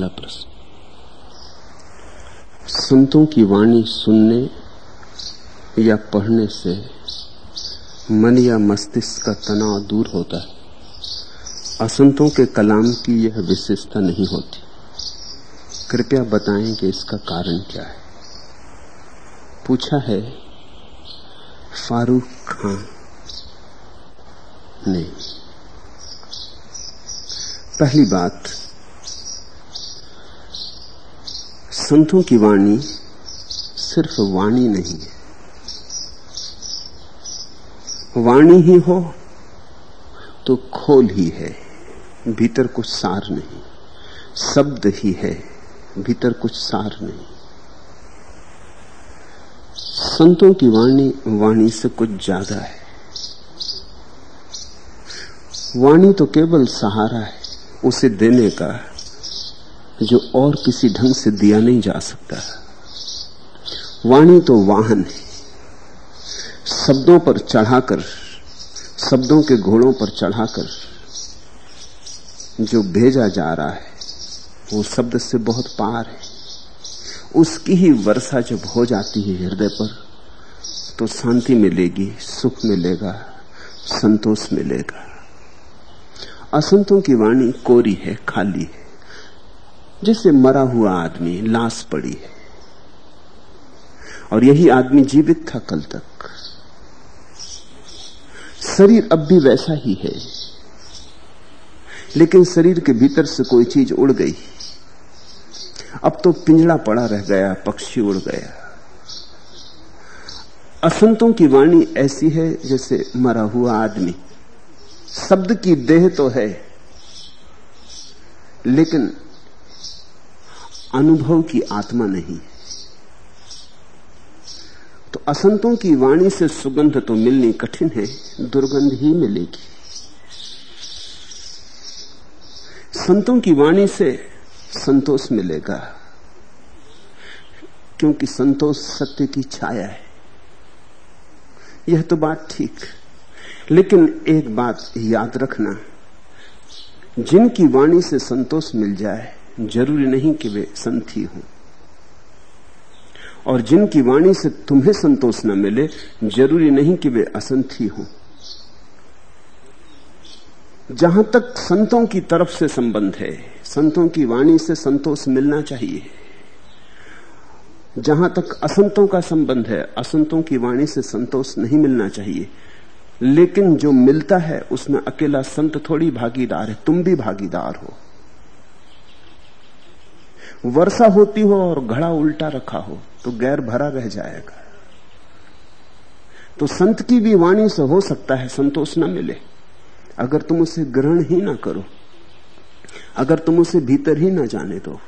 पहला प्रश्न संतों की वाणी सुनने या पढ़ने से मन या मस्तिष्क का तनाव दूर होता है। असंतों के कलाम की यह विशेषता नहीं होती। कृपया बताएँ कि इसका कारण क्या है। पूछा है, फारूक खान ने, पहली बात संतों की वाणी सिर्फ़ वाणी नहीं है। वाणी ही हो तो खोल ही है, भीतर कुछ सार नहीं। शब्द ही है, भीतर कुछ सार नहीं। संतों की वाणी वाणी से कुछ ज़्यादा है। वाणी तो केवल सहारा है, उसे देने का जो और किसी ढंग से दिया नहीं जा सकता। वाणी तो वाहन है। शब्दों पर चढ़ाकर, शब्दों के घोड़ों पर चढ़ाकर जो भेजा जा रहा है, वो शब्द से बहुत पार है। उसकी ही वर्षा जब हो जाती है हृदय पर तो शांति मिलेगी, सुख मिलेगा, संतोष मिलेगा। असंतों की वाणी कोरी है, खाली है। जैसे मरा हुआ आदमी लाश पड़ी है। और यही आदमी जीवित था कल तक। शरीर अब भी वैसा ही है। लेकिन शरीर के भीतर से कोई चीज़ उड़ गई। अब तो पिंजड़ा पड़ा रह गया, पक्षी उड़ गया। असंतों की वाणी ऐसी है जैसे मरा हुआ आदमी। शब्द की देह तो है, लेकिन अनुभव की आत्मा नहीं तो असंतों की वाणी से सुगंध तो मिलनी कठिन है, दुर्गंध ही मिलेगी। संतों की वाणी से संतोष मिलेगा, क्योंकि संतोष सत्य की छाया है। यह तो बात ठीक, लेकिन एक बात याद रखना, जिनकी वाणी से संतोष मिल जाए ज़रूरी नहीं कि वे संत ही। और जिनकी वाणी से तुम्हें संतोष न मिले, ज़रूरी नहीं कि वे असंत ही हों। जहाँ तक संतों की तरफ़ से संबंध है, संतों की वाणी से संतोष मिलना चाहिए। जहाँ तक असंतों का संबंध है, असंतों की वाणी से संतोष नहीं मिलना चाहिए। लेकिन जो मिलता है, उसमें अकेला संत थोड़ी भागीदार है, तुम भी भागीदार हो। वर्षा होती हो और घड़ा उल्टा रखा हो तो गैर भरा रह जाएगा। तो संत की भी वाणी से हो सकता है संतोष न मिले। अगर तुम उसे ग्रहण ही ना करो, अगर तुम उसे भीतर ही ना जाने दो,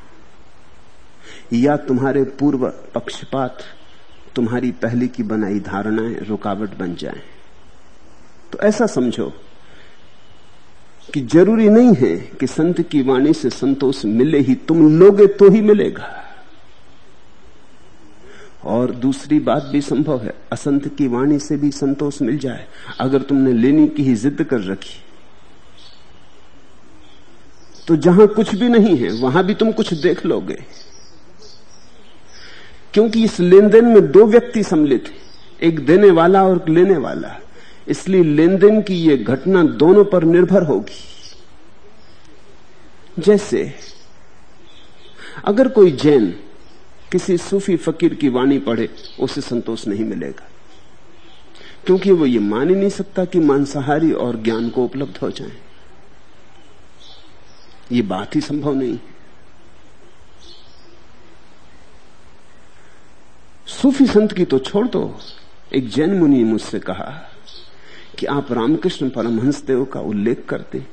या तुम्हारे पूर्व पक्षपात, तुम्हारी पहले की बनाई धारणाएँ रुकावट बन जाएँ तो ऐसा समझो कि ज़रूरी नहीं है कि संत की वाणी से संतोष मिले ही, तुम लोगे तो ही मिलेगा। और दूसरी बात भी संभव है, असंत की वाणी से भी संतोष मिल जाए, अगर तुमने लेने की ही जिद कर रखी। तो जहाँ कुछ भी नहीं है, वहाँ भी तुम कुछ देख लोगे। क्योंकि इस लेन देन में दो व्यक्ति सम्मिलित हैं, एक देने वाला और लेने वाला। इसलिए लेन देन की यह घटना दोनों पर निर्भर होगी। जैसे, अगर कोई जैन किसी सूफी फकीर की वाणी पढ़े, उसे संतोष नहीं मिलेगा। क्योंकि वो ये मान ही नहीं सकता कि मांसाहारी और ज्ञान को उपलब्ध हो जाए। ये बात ही संभव नहीं सूफी संत की तो छोड़ दो। एक जैन मुनि मुझसे कहा कि आप रामकृष्ण परमहंस देव का उल्लेख करते,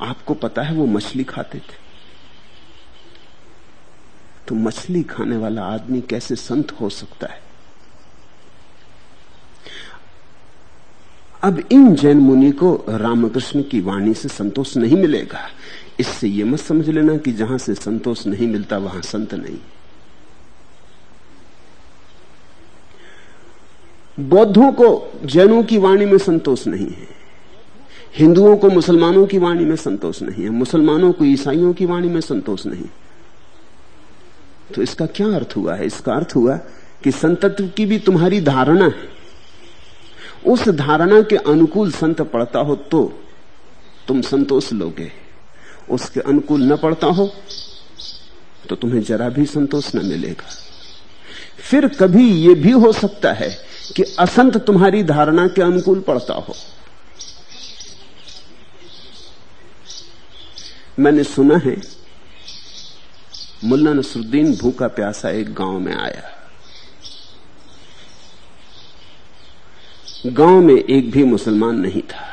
आपको पता है वो मछली खाते थे। तो मछली खाने वाला आदमी कैसे संत हो सकता है? अब इन जैन मुनि को रामकृष्ण की वाणी से संतोष नहीं मिलेगा। इससे यह मत समझ लेना कि जहाँ से संतोष नहीं मिलता, वहाँ संत नहीं। बौद्धों को जैनों की वाणी में संतोष नहीं है। हिंदुओं को मुसलमानों की वाणी में संतोष नहीं है। मुसलमानों को ईसाइयों की वाणी में संतोष नहीं। तो इसका क्या अर्थ हुआ है? इसका अर्थ हुआ कि संतत्व की भी तुम्हारी धारणा है। उस धारणा के अनुकूल संत पढ़ता हो तो तुम संतोष लोगे। उसके अनुकूल न पढ़ता हो तो तुम्हें जरा भी संतोष न मिलेगा। फिर कभी यह भी हो सकता है कि असंत तुम्हारी धारणा के अनुकूल पड़ता हो। मैंने सुना है, मुल्ला नसरुद्दीन भूखा प्यासा एक गाँव में आया। गाँव में एक भी मुसलमान नहीं था।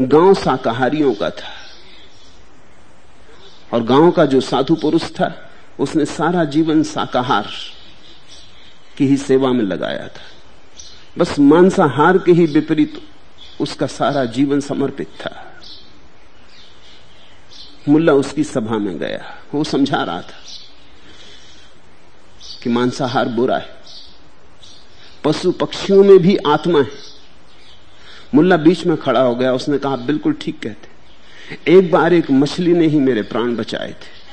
गाँव शाकाहारियों का था। और गाँव का जो साधु पुरुष था, उसने सारा जीवन शाकाहार की ही सेवा में लगाया था। बस मांसाहार के ही विपरीत उसका सारा जीवन समर्पित था। मुल्ला उसकी सभा में गया। वो समझा रहा था कि मांसाहार बुरा है। पशु पक्षियों में भी आत्मा है। मुल्ला बीच में खड़ा हो गया। उसने कहा, बिल्कुल ठीक कहते एक बार एक मछली ने ही मेरे प्राण बचाए थे।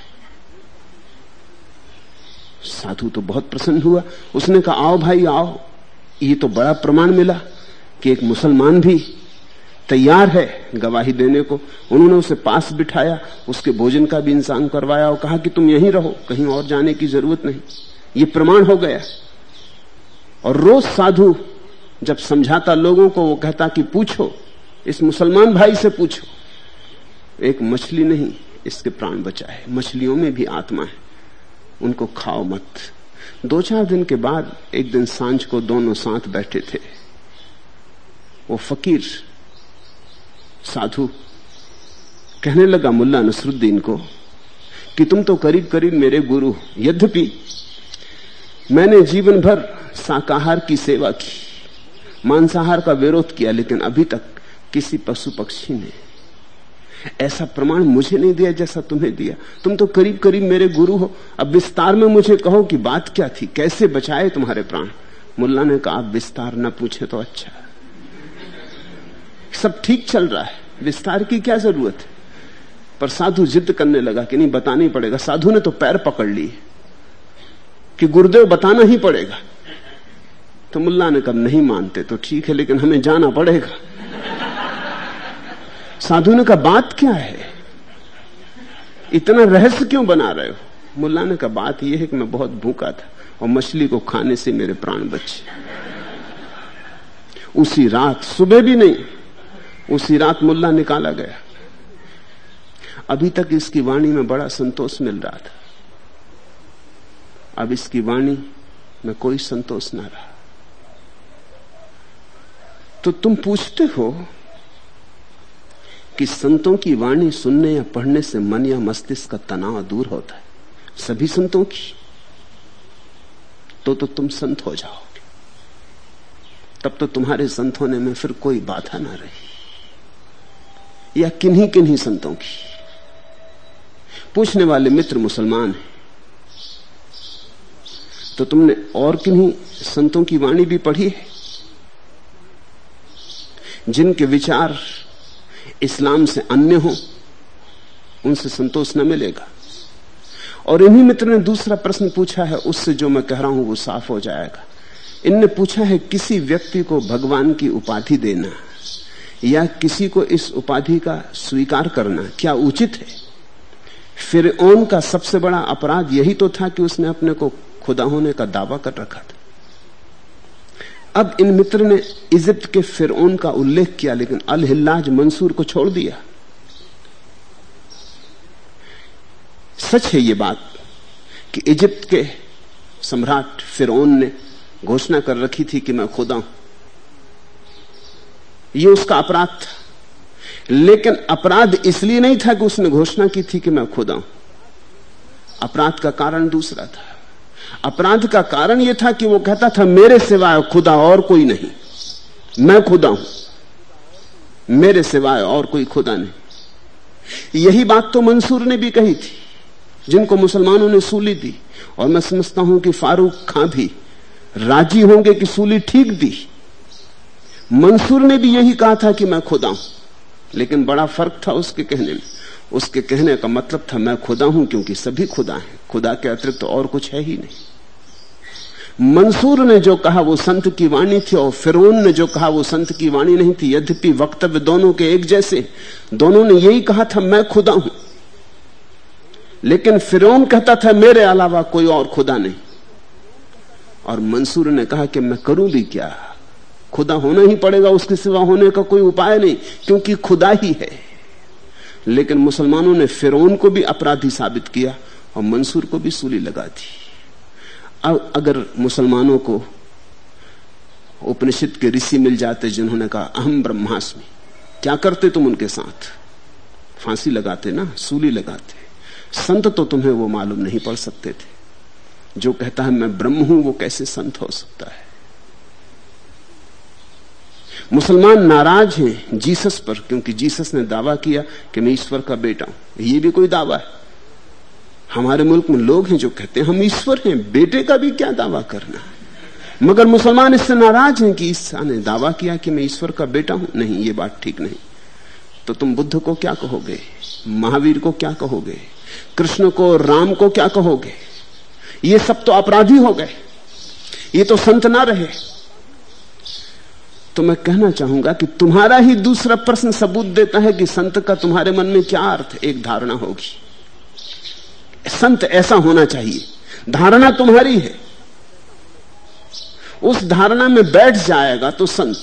साधु तो बहुत प्रसन्न हुआ। उसने कहा, आओ भाई, आओ। ये तो बड़ा प्रमाण मिला कि एक मुसलमान भी तैयार है गवाही देने को। उन्होंने उसे पास बिठाया, उसके भोजन का भी इंसान करवाया और कहा कि तुम यहीं रहो, कहीं और जाने की ज़रूरत नहीं। ये प्रमाण हो गया। और रोज साधु जब समझाता लोगों को, वो कहता कि पूछो, इस मुसलमान भाई से पूछो। एक मछली नहीं, इसके प्राण बचाए मछलियों में भी आत्मा है। उनको खाओ मत। दो चार दिन के बाद एक दिन साँझ को दोनों साथ बैठे थे। वो फकीर, साधु, कहने लगा मुल्ला नसरुद्दीन को कि तुम तो करीब करीब मेरे गुरु यद्यपि मैंने जीवन भर शाकाहार की सेवा की, मांसाहार का विरोध किया, लेकिन अभी तक किसी पशु पक्षी ने ऐसा प्रमाण मुझे नहीं दिया जैसा तुम्हें दिया। तुम तो करीब करीब मेरे गुरु हो। अब विस्तार में मुझे कहो कि बात क्या थी? कैसे बचाए तुम्हारे प्राण? मुल्ला ने कहा, विस्तार न पूछे तो अच्छा। सब ठीक चल रहा है। विस्तार की क्या ज़रूरत है? पर साधु जिद करने लगा कि नहीं, बताना ही पड़ेगा। साधु ने तो पैर पकड़ लिए कि गुरुदेव, बताना ही पड़ेगा। तो मुल्ला ने कब नहीं मानते तो ठीक है, लेकिन हमें जाना पड़ेगा। साधु ने कहा, बात क्या है? इतना रहस्य क्यों बना रहे हो? मुल्ला ने कहा, बात यह है कि मैं बहुत भूखा था और मछली को खाने से मेरे प्राण बचे। उसी रात, सुबह भी नहीं, उसी रात मुल्ला निकाला गया। अभी तक इसकी वाणी में बड़ा संतोष मिल रहा था। अब इसकी वाणी में कोई संतोष ना रहा। तो तुम पूछते हो कि संतों की वाणी सुनने या पढ़ने से मन या मस्तिष्क का तनाव दूर होता है। सभी संतों की। तो तो तुम संत हो जाओगे। तब तो तुम्हारे संत होने में फिर कोई बाधा ना रही। या किन्हीं किन्हीं संतों की। पूछने वाले मित्र मुसलमान हैं। तो तुमने और किन्हीं संतों की वाणी भी पढ़ी है? जिनके विचार इस्लाम से अन्य हो, उनसे संतोष न मिलेगा। और इन्हीं मित्र ने दूसरा प्रश्न पूछा है, उससे जो मैं कह रहा हूँ वो साफ़ हो जाएगा। इनने पूछा है, किसी व्यक्ति को भगवान की उपाधि देना या किसी को इस उपाधि का स्वीकार करना, क्या उचित है? फिर का सबसे बड़ा अपराध यही तो था कि उसने अपने को खुदा होने का दावा कर रखा था। अब इन मित्र ने इजिप्ट के फिर का उल्लेख किया, लेकिन अल मंसूर को छोड़ दिया। सच है ये बात कि इजिप्ट के सम्राट फिर ने घोषणा कर रखी थी कि मैं खुदा हूँ। ये उसका अपराध था। लेकिन अपराध इसलिए नहीं था कि उसने घोषणा की थी कि मैं खुदा हूँ। अपराध का कारण दूसरा था। अपराध का कारण यह था कि वो कहता था, मेरे सिवाय खुदा और कोई नहीं। मैं खुदा हूँ। मेरे सिवाय और कोई खुदा नहीं। यही बात तो मंसूर ने भी कही थी, जिनको मुसलमानों ने सूली दी। और मैं समझता हूँ कि फारूक खां भी राज़ी होंगे कि सूली ठीक दी। मंसूर ने भी यही कहा था कि मैं खुदा हूँ। लेकिन बड़ा फ़र्क था उसके कहने में। उसके कहने का मतलब था, मैं खुदा हूँ क्योंकि सभी खुदा हैं। खुदा के अतिरिक्त तो और कुछ है ही नहीं। मंसूर ने जो कहा वो संत की वाणी थी और फिरौन ने जो कहा वो संत की वाणी नहीं थी। यद्यपि वक्तव्य दोनों के एक जैसे, दोनों ने यही कहा था, मैं खुदा हूँ। लेकिन फिरौन कहता था, मेरे अलावा कोई और खुदा नहीं। और मंसूर ने कहा कि, मैं करूँ भी क्या? खुदा होना ही पड़ेगा, उसके सिवा होने का कोई उपाय नहीं, क्योंकि खुदा ही है। लेकिन मुसलमानों ने फिरौन को भी अपराधी साबित किया और मंसूर को भी सूली लगा दी। अब अगर मुसलमानों को उपनिषद के ऋषि मिल जाते जिन्होंने कहा, अहम ब्रह्मास्मि। क्या करते तुम उनके साथ? फांसी लगाते ना? सूली लगाते। संत तो तुम्हें वो मालूम नहीं पड़ सकते थे। जो कहता है, मैं ब्रह्म हूँ, वो कैसे संत हो सकता है? मुसलमान नाराज़ हैं जीसस पर, क्योंकि जीसस ने दावा किया कि मैं ईश्वर का बेटा हूँ। ये भी कोई दावा है? हमारे मुल्क में लोग हैं जो कहते हैं, हम ईश्वर हैं, बेटे का भी क्या दावा करना मगर मुसलमान इससे नाराज़ हैं कि ईसा ने दावा किया कि मैं ईश्वर का बेटा हूँ। नहीं, ये बात ठीक नहीं। तो तुम बुद्ध को क्या कहोगे? महावीर को क्या कहोगे? कृष्ण को राम को क्या कहोगे? ये सब तो अपराधी हो गए। ये तो संत ना रहे। तो मैं कहना चाहूँगा कि तुम्हारा ही दूसरा प्रश्न सबूत देता है कि संत का तुम्हारे मन में क्या अर्थ एक धारणा होगी। संत ऐसा होना चाहिए। धारणा तुम्हारी है। उस धारणा में बैठ जाएगा तो संत।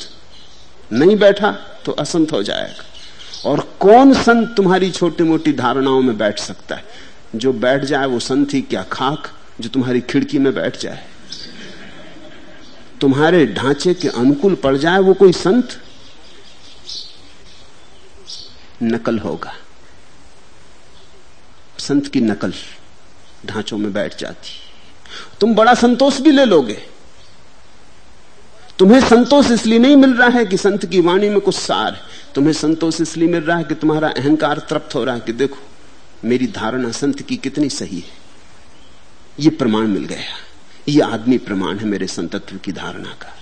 नहीं बैठा तो असंत हो जाएगा। और कौन संत तुम्हारी छोटी मोटी धारणाओं में बैठ सकता है? जो बैठ जाए वो संत ही क्या खाक, जो तुम्हारी खिड़की में बैठ जाए। तुम्हारे ढांचे के अनुकूल पड़ जाए वो कोई संत? नकल होगा। संत की नकल ढांचों में बैठ जाती। तुम बड़ा संतोष भी ले लोगे। तुम्हें संतोष इसलिए नहीं मिल रहा है कि संत की वाणी में कुछ सार है। तुम्हें संतोष इसलिए मिल रहा है कि तुम्हारा अहंकार तृप्त हो रहा है कि देखो, मेरी धारणा संत की कितनी सही है। ये प्रमाण मिल गया। ये आदमी प्रमाण है मेरे संतत्व की धारणा का।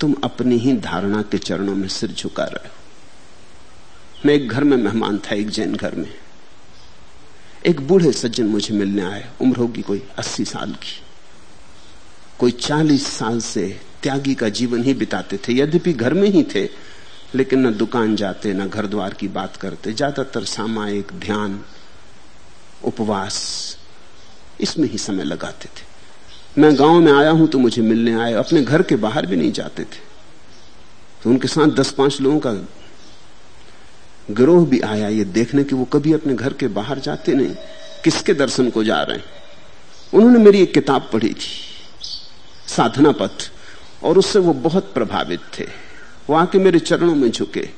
तुम अपनी ही धारणा के चरणों में सिर झुका रहे हो। मैं एक घर में मेहमान था, एक जैन घर में। एक बूढ़े सज्जन मुझे मिलने आए, उम्र होगी कोई अस्सी साल की। कोई चालीस साल से त्यागी का जीवन ही बिताते थे, यद्यपि घर में ही थे, लेकिन न दुकान जाते, न घर द्वार की बात करते। ज़्यादातर सामायिक, ध्यान, उपवास, इसमें ही समय लगाते थे। मैं गाँव में आया हूँ तो मुझे मिलने आए, अपने घर के बाहर भी नहीं जाते थे। तो उनके साथ दस पाँच लोगों का गिरोह भी आया, ये देखने कि वो कभी अपने घर के बाहर जाते नहीं। किसके दर्शन को जा रहे हैं? उन्होंने मेरी एक किताब पढ़ी थी, साधना पथ, और उससे वो बहुत प्रभावित थे। वो आके मेरे चरणों में झुके,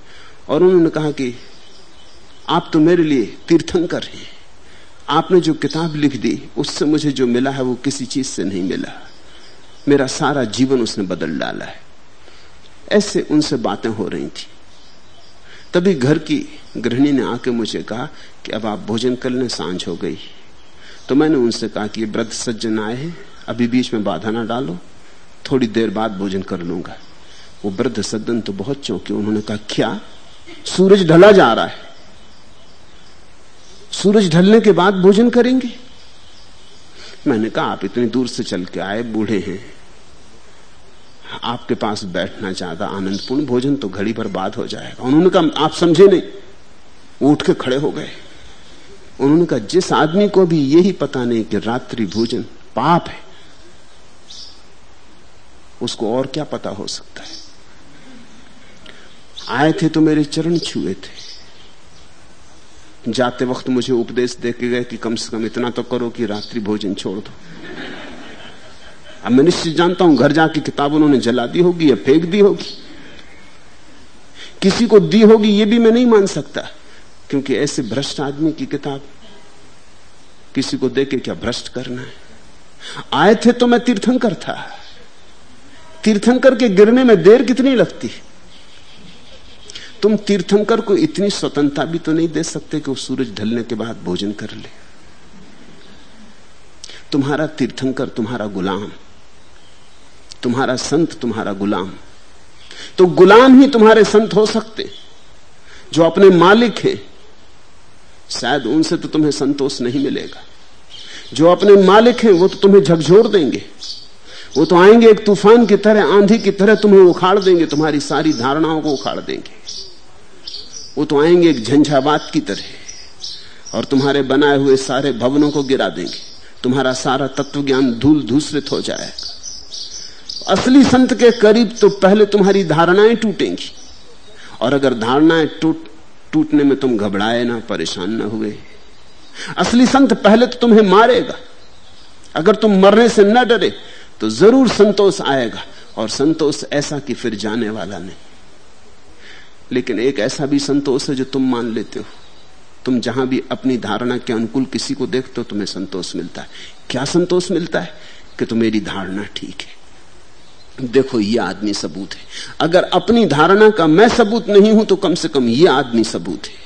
और उन्होंने कहा कि आप तो मेरे लिए तीर्थंकर हैं। आपने जो किताब लिख दी, उससे मुझे जो मिला है, वो किसी चीज़ से नहीं मिला। मेरा सारा जीवन उसने बदल डाला है। ऐसे उनसे बातें हो रही थी। तभी घर की गृहिणी ने आके मुझे कहा कि अब आप भोजन कर लें, साँझ हो गई। तो मैंने उनसे कहा कि वृद्ध सज्जन आए हैं, अभी बीच में बाधा ना डालो, थोड़ी देर बाद भोजन कर लूँगा। वो वृद्ध सज्जन तो बहुत चौंके, उन्होंने कहा, क्या? सूरज ढला जा रहा है। सूरज ढलने के बाद भोजन करेंगे। मैंने कहा, आप इतनी दूर से चल के आए, बूढ़े हैं। आपके पास बैठना ज़्यादा आनंदपूर्ण, भोजन तो घड़ी भर बाद हो जाएगा। उन्होंने कहा, आप समझे नहीं। उठ के खड़े हो गए। उन्होंने कहा, जिस आदमी को भी यही पता नहीं कि रात्रि भोजन पाप है, उसको और क्या पता हो सकता है। आए थे तो मेरे चरण छुए थे। जाते वक्त मुझे उपदेश दे के गए कि कम से कम इतना तो करो कि रात्रि भोजन छोड़ दो। अब मैं निश्चित जानता हूँ घर जाके किताब उन्होंने जला दी होगी या फेंक दी होगी। किसी को दी होगी ये भी मैं नहीं मान सकता, क्योंकि ऐसे भ्रष्ट आदमी की किताब किसी को देके क्या भ्रष्ट करना है? आए थे तो मैं तीर्थंकर था। तीर्थंकर के गिरने में देर कितनी लगती? है तुम तीर्थंकर को इतनी स्वतंत्रता भी तो नहीं दे सकते कि वो सूरज ढलने के बाद भोजन कर ले। तुम्हारा तीर्थंकर, तुम्हारा गुलाम, तुम्हारा संत, तुम्हारा गुलाम तो गुलाम ही तुम्हारे संत हो सकते। जो अपने मालिक हैं, शायद उनसे तो तुम्हें संतोष नहीं मिलेगा। जो अपने मालिक हैं, वो तो तुम्हें झकझोर देंगे। वो तो आएँगे एक तूफ़ान की तरह, आंधी की तरह तुम्हें उखाड़ देंगे, तुम्हारी सारी धारणाओं को उखाड़ देंगे। वो तो आएँगे एक झंझावात की तरह और तुम्हारे बनाए हुए सारे भवनों को गिरा देंगे। तुम्हारा सारा तत्व ज्ञान धूल धूसरित हो जाएगा। असली संत के करीब तो पहले तुम्हारी धारणाएँ टूटेंगी। और अगर धारणाएँ टूट, टूटने में तुम घबराए ना, परेशान ना हुए। असली संत पहले तो तुम्हें मारेगा। अगर तुम मरने से न डरे तो ज़रूर संतोष आएगा। और संतोष ऐसा कि फिर जाने वाला नहीं। लेकिन एक ऐसा भी संतोष है जो तुम मान लेते हो। तुम जहाँ भी अपनी धारणा के अनुकूल किसी को देखते हो, तुम्हें संतोष मिलता है। क्या संतोष मिलता है? कि तो मेरी धारणा ठीक है। देखो, ये आदमी सबूत है। अगर अपनी धारणा का मैं सबूत नहीं हूँ तो कम से कम ये आदमी सबूत है।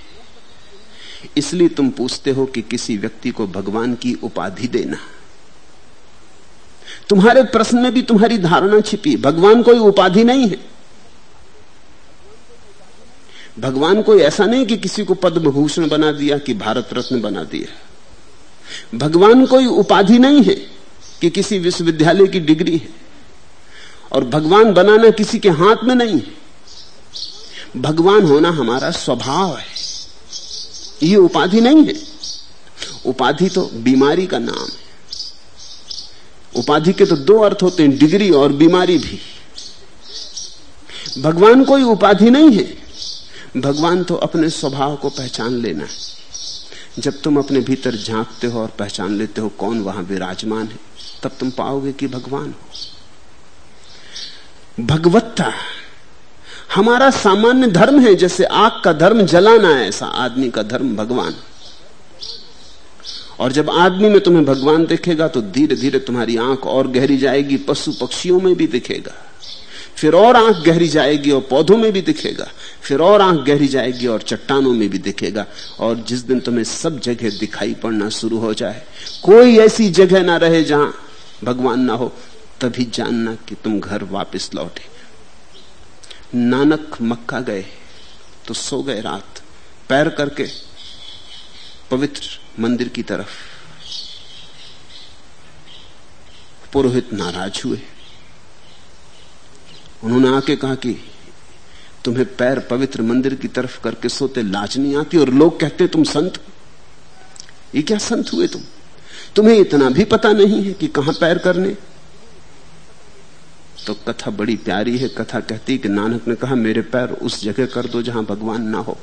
इसलिए तुम पूछते हो कि किसी व्यक्ति को भगवान की उपाधि देना। तुम्हारे प्रश्न में भी तुम्हारी धारणा छिपी भगवान कोई उपाधि नहीं है। भगवान कोई ऐसा नहीं कि किसी को पद्म भूषण बना दिया, कि भारत रत्न बना दिया। भगवान कोई उपाधि नहीं है कि किसी विश्वविद्यालय की डिग्री है। और भगवान बनाना किसी के हाथ में नहीं है। भगवान होना हमारा स्वभाव है। ये उपाधि नहीं है। उपाधि तो बीमारी का नाम है। उपाधि के तो दो अर्थ होते हैं, डिग्री और बीमारी भी। भगवान कोई उपाधि नहीं है। भगवान तो अपने स्वभाव को पहचान लेना है। जब तुम अपने भीतर झांकते हो और पहचान लेते हो कौन वहाँ विराजमान है, तब तुम पाओगे कि भगवान हो। भगवत्ता, हमारा सामान्य धर्म है, जैसे आग का धर्म जलाना है, ऐसा आदमी का धर्म भगवान। और जब आदमी में तुम्हें भगवान दिखेगा तो धीरे धीरे तुम्हारी आँख और गहरी जाएगी पशु पक्षियों में भी दिखेगा। फिर और आँख गहरी जाएगी और पौधों में भी दिखेगा। फिर और आँख गहरी जाएगी और चट्टानों में भी दिखेगा। और जिस दिन तुम्हें सब जगह दिखाई पड़ना शुरू हो जाए, कोई ऐसी जगह ना रहे जहाँ भगवान ना हो, तभी जानना कि तुम घर वापस लौटे। नानक मक्का गए तो सो गए रात। पैर करके पवित्र मंदिर की तरफ़। पुरोहित नाराज़ हुए। उन्होंने आके कहा कि तुम्हें पैर पवित्र मंदिर की तरफ़ करके सोते लाज नहीं आती और लोग कहते तुम संत। ये क्या संत हुए तुम? तुम्हें इतना भी पता नहीं है कि कहाँ पैर करने। तो कथा बड़ी प्यारी है। कथा कहती कि नानक ने कहा, मेरे पैर उस जगह कर दो जहाँ भगवान ना हो।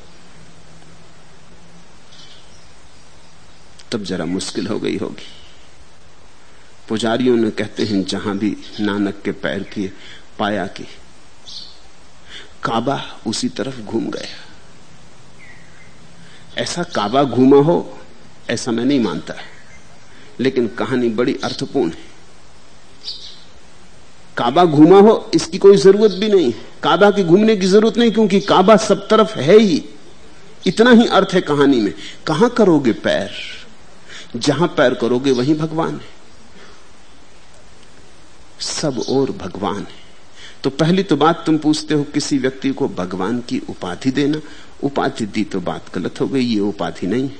तब जरा मुश्किल हो गई होगी। पुजारियों ने कहते हैं, जहाँ भी नानक के पैर किए पाया कि काबा उसी तरफ़ घूम गया। ऐसा काबा घूमा हो, ऐसा मैं नहीं मानता। लेकिन कहानी बड़ी अर्थपूर्ण है। काबा घूमा हो, इसकी कोई ज़रूरत भी नहीं। काबा की घूमने की ज़रूरत नहीं, क्योंकि काबा सब तरफ़ है ही। इतना ही अर्थ है कहानी में। कहाँ करोगे पैर? जहाँ पैर करोगे, वहीं भगवान है। सब और भगवान है। तो पहली तो बात तुम पूछते हो किसी व्यक्ति को भगवान की उपाधि देना। उपाधि दी तो बात गलत हो गई, ये उपाधि नहीं है।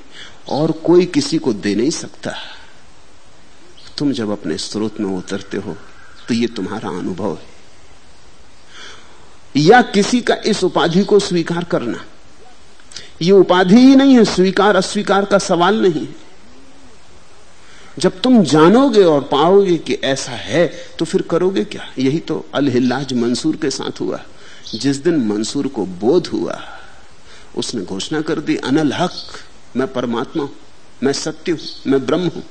और कोई किसी को दे नहीं सकता। तुम जब अपने स्रोत में उतरते हो तो ये तुम्हारा अनुभव है। या किसी का इस उपाधि को स्वीकार करना। ये उपाधि ही नहीं है, स्वीकार, अस्वीकार का सवाल नहीं है। जब तुम जानोगे और पाओगे कि ऐसा है तो फिर करोगे क्या? यही तो अलहिल्लाज मंसूर के साथ हुआ। जिस दिन मंसूर को बोध हुआ, उसने घोषणा कर दी, अनल हक, मैं परमात्मा हूँ, मैं सत्य हूँ, मैं ब्रह्म हूँ।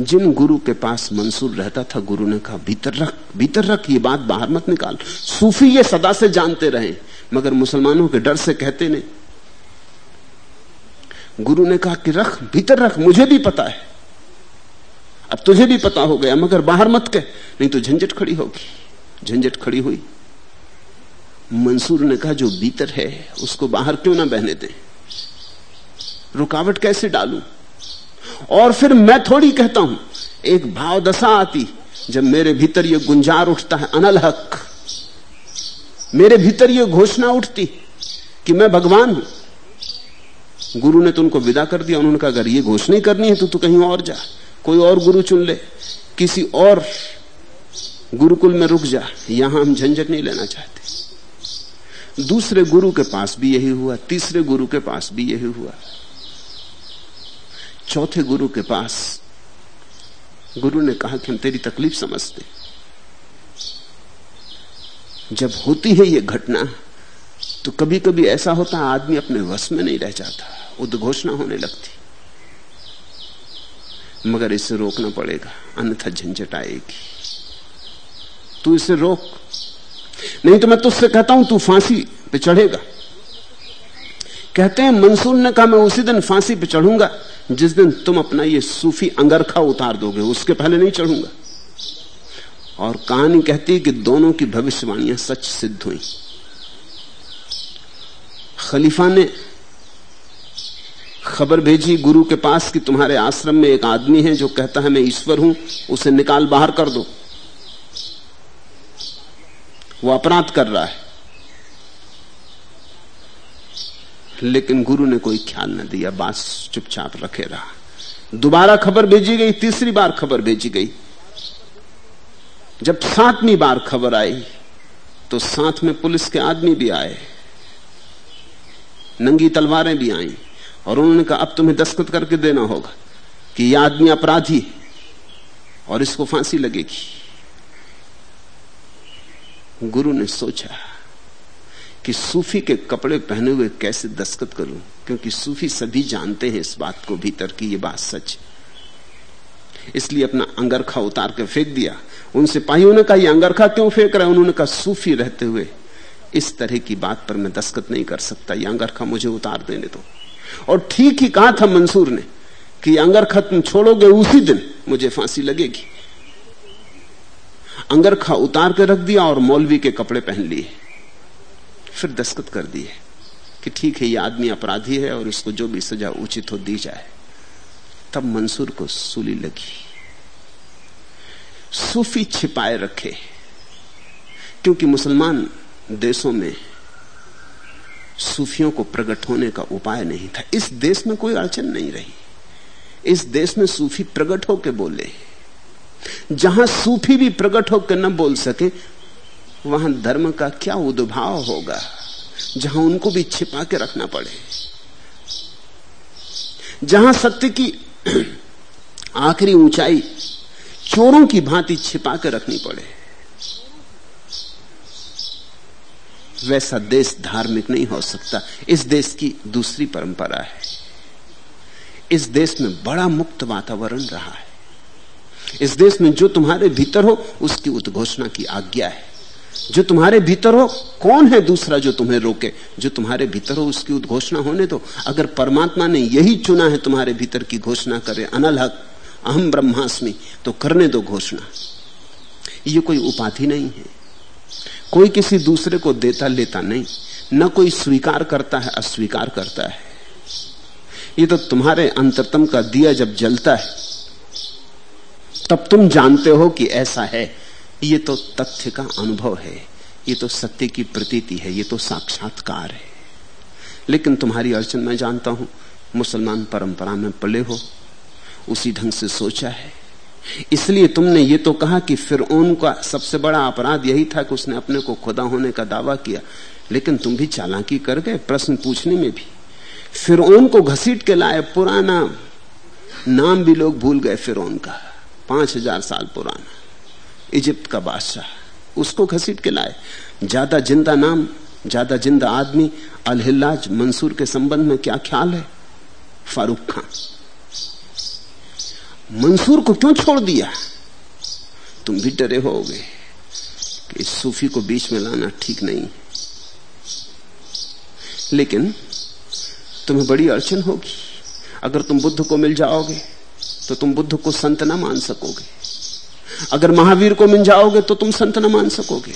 जिन गुरु के पास मंसूर रहता था, गुरु ने कहा, भीतर रख भीतर रख, ये बात बाहर मत निकाल। सूफी ये सदा से जानते रहे, मगर मुसलमानों के डर से कहते नहीं। गुरु ने कहा कि रख, भीतर रख, मुझे भी पता है। अब तुझे भी पता हो गया, मगर बाहर मत कह, नहीं तो झंझट खड़ी होगी। झंझट खड़ी हुई। मंसूर ने कहा, जो भीतर है, उसको बाहर क्यों ना बहने दे? रुकावट कैसे डालू? और फिर मैं थोड़ी कहता हूँ, एक भाव दशा आती, जब मेरे भीतर यह गुंजार उठता है, अनल हक। मेरे भीतर यह घोषणा उठती कि मैं भगवान हूँ। गुरु ने तो उनको विदा कर दिया, उन्होंने कहा, अगर ये घोषणा करनी है तो तू कहीं और जा, कोई और गुरु चुन ले, किसी और गुरुकुल में रुक जा, यहाँ हम झंझट नहीं लेना चाहते। दूसरे गुरु के पास भी यही हुआ, तीसरे गुरु के पास भी यही हुआ। चौथे गुरु के पास गुरु ने कहा कि हम तेरी तकलीफ़ समझते जब होती है ये घटना तो कभी कभी ऐसा होता आदमी अपने वश में नहीं रह जाता। उद्घोषणा होने लगती। मगर इसे रोकना पड़ेगा, अन्यथा झंझट आएगी। तू इसे रोक। नहीं तो मैं तुझसे कहता हूँ, तू फांसी पे चढ़ेगा। कहते हैं, मंसूर ने कहा, मैं उसी दिन फांसी पे चढ़ूँगा, जिस दिन तुम अपना ये सूफी अंगरखा उतार दोगे, उसके पहले नहीं चढ़ूँगा। और कहानी कहती है कि दोनों की भविष्यवाणियाँ सच सिद्ध हुई। खलीफा ने खबर भेजी गुरु के पास कि तुम्हारे आश्रम में एक आदमी है जो कहता है, मैं ईश्वर हूँ, उसे निकाल बाहर कर दो। वो अपराध कर रहा है। लेकिन गुरु ने कोई ख्याल न दिया, बात चुपचाप रखे रहा। दोबारा खबर भेजी गई, तीसरी बार खबर भेजी गई। जब सातवीं बार खबर आई तो साथ में पुलिस के आदमी भी आए। नंगी तलवारें भी आई, और उन्होंने कहा, अब तुम्हें दस्तखत करके देना होगा कि यह आदमी अपराधी और इसको फांसी लगेगी। गुरु ने सोचा कि सूफी के कपड़े पहने हुए कैसे दस्तखत करूँ, क्योंकि सूफी सभी जानते हैं इस बात को भीतर की ये बात सच इसलिए अपना अंगरखा उतार के फेंक दिया। उनसे पाइयों ने कहा यह अंगरखा क्यों फेंक रहा है? उन्होंने कहा, सूफी रहते हुए इस तरह की बात पर मैं दस्तखत नहीं कर सकता। यह अंगरखा मुझे उतार देने दो। और ठीक ही कहा था मंसूर ने कि अंगरखा तुम छोड़ोगे उसी दिन मुझे फांसी लगेगी। अंगरखा उतार के रख दिया और मौलवी के कपड़े पहन लिए। फिर दस्खत कर दिए कि ठीक है, ये आदमी अपराधी है और इसको जो भी सजा उचित हो दी जाए। तब मंसूर को सूली लगी। सूफी छिपाए रखे, क्योंकि मुसलमान देशों में सूफियों को प्रकट होने का उपाय नहीं था। इस देश में कोई अड़चन नहीं रही। इस देश में सूफी प्रकट होकर बोले। जहाँ सूफी भी प्रकट होकर न बोल सके, वहाँ धर्म का क्या उद्भाव होगा, जहाँ उनको भी छिपा के रखना पड़े। जहाँ सत्य की आखिरी ऊंचाई चोरों की भांति छिपा के रखनी पड़े। वैसा देश धार्मिक नहीं हो सकता। इस देश की दूसरी परंपरा है। इस देश में बड़ा मुक्त वातावरण रहा है। इस देश में जो तुम्हारे भीतर हो, उसकी उद्घोषणा की आज्ञा है। जो तुम्हारे भीतर हो, कौन है दूसरा जो तुम्हें रोके? जो तुम्हारे भीतर हो, उसकी उद्घोषणा होने दो। अगर परमात्मा ने यही चुना है, तुम्हारे भीतर की घोषणा करे, अनल हक, अहम ब्रह्मास्मि तो करने दो घोषणा। ये कोई उपाधि नहीं है। कोई किसी दूसरे को देता लेता नहीं। न कोई स्वीकार करता है, अस्वीकार करता है। ये तो तुम्हारे अंतरतम का दिया जब जलता है, तब तुम जानते हो कि ऐसा है। ये तो तथ्य का अनुभव है। ये तो सत्य की प्रतीति है। ये तो साक्षात्कार है। लेकिन तुम्हारी अड़चन मैं जानता हूँ। मुसलमान परंपरा में पले हो। उसी ढंग से सोचा है। इसलिए तुमने ये तो कहा कि फिर का सबसे बड़ा अपराध यही था कि उसने अपने को खुदा होने का दावा किया। लेकिन तुम भी चालाकी कर गए प्रश्न पूछने में भी। फिर को घसीट के लाए पुराना नाम भी लोग भूल गए फिर का। पाँच हज़ार साल पुराना। इजिप्त का बादशाह। उसको घसीट के लाए। ज़्यादा ज़िंदा नाम, ज़्यादा ज़िंदा आदमी अलहिल्लाज मंसूर के संबंध में क्या ख्याल है? फारूक खान। मंसूर को क्यों छोड़ दिया? तुम भी डरे होगे कि इस सूफी को बीच में लाना ठीक नहीं। लेकिन तुम्हें बड़ी अड़चन होगी। अगर तुम बुद्ध को मिल जाओगे तो तुम बुद्ध को संत ना मान सकोगे। अगर महावीर को मिल जाओगे तो तुम संत न मान सकोगे।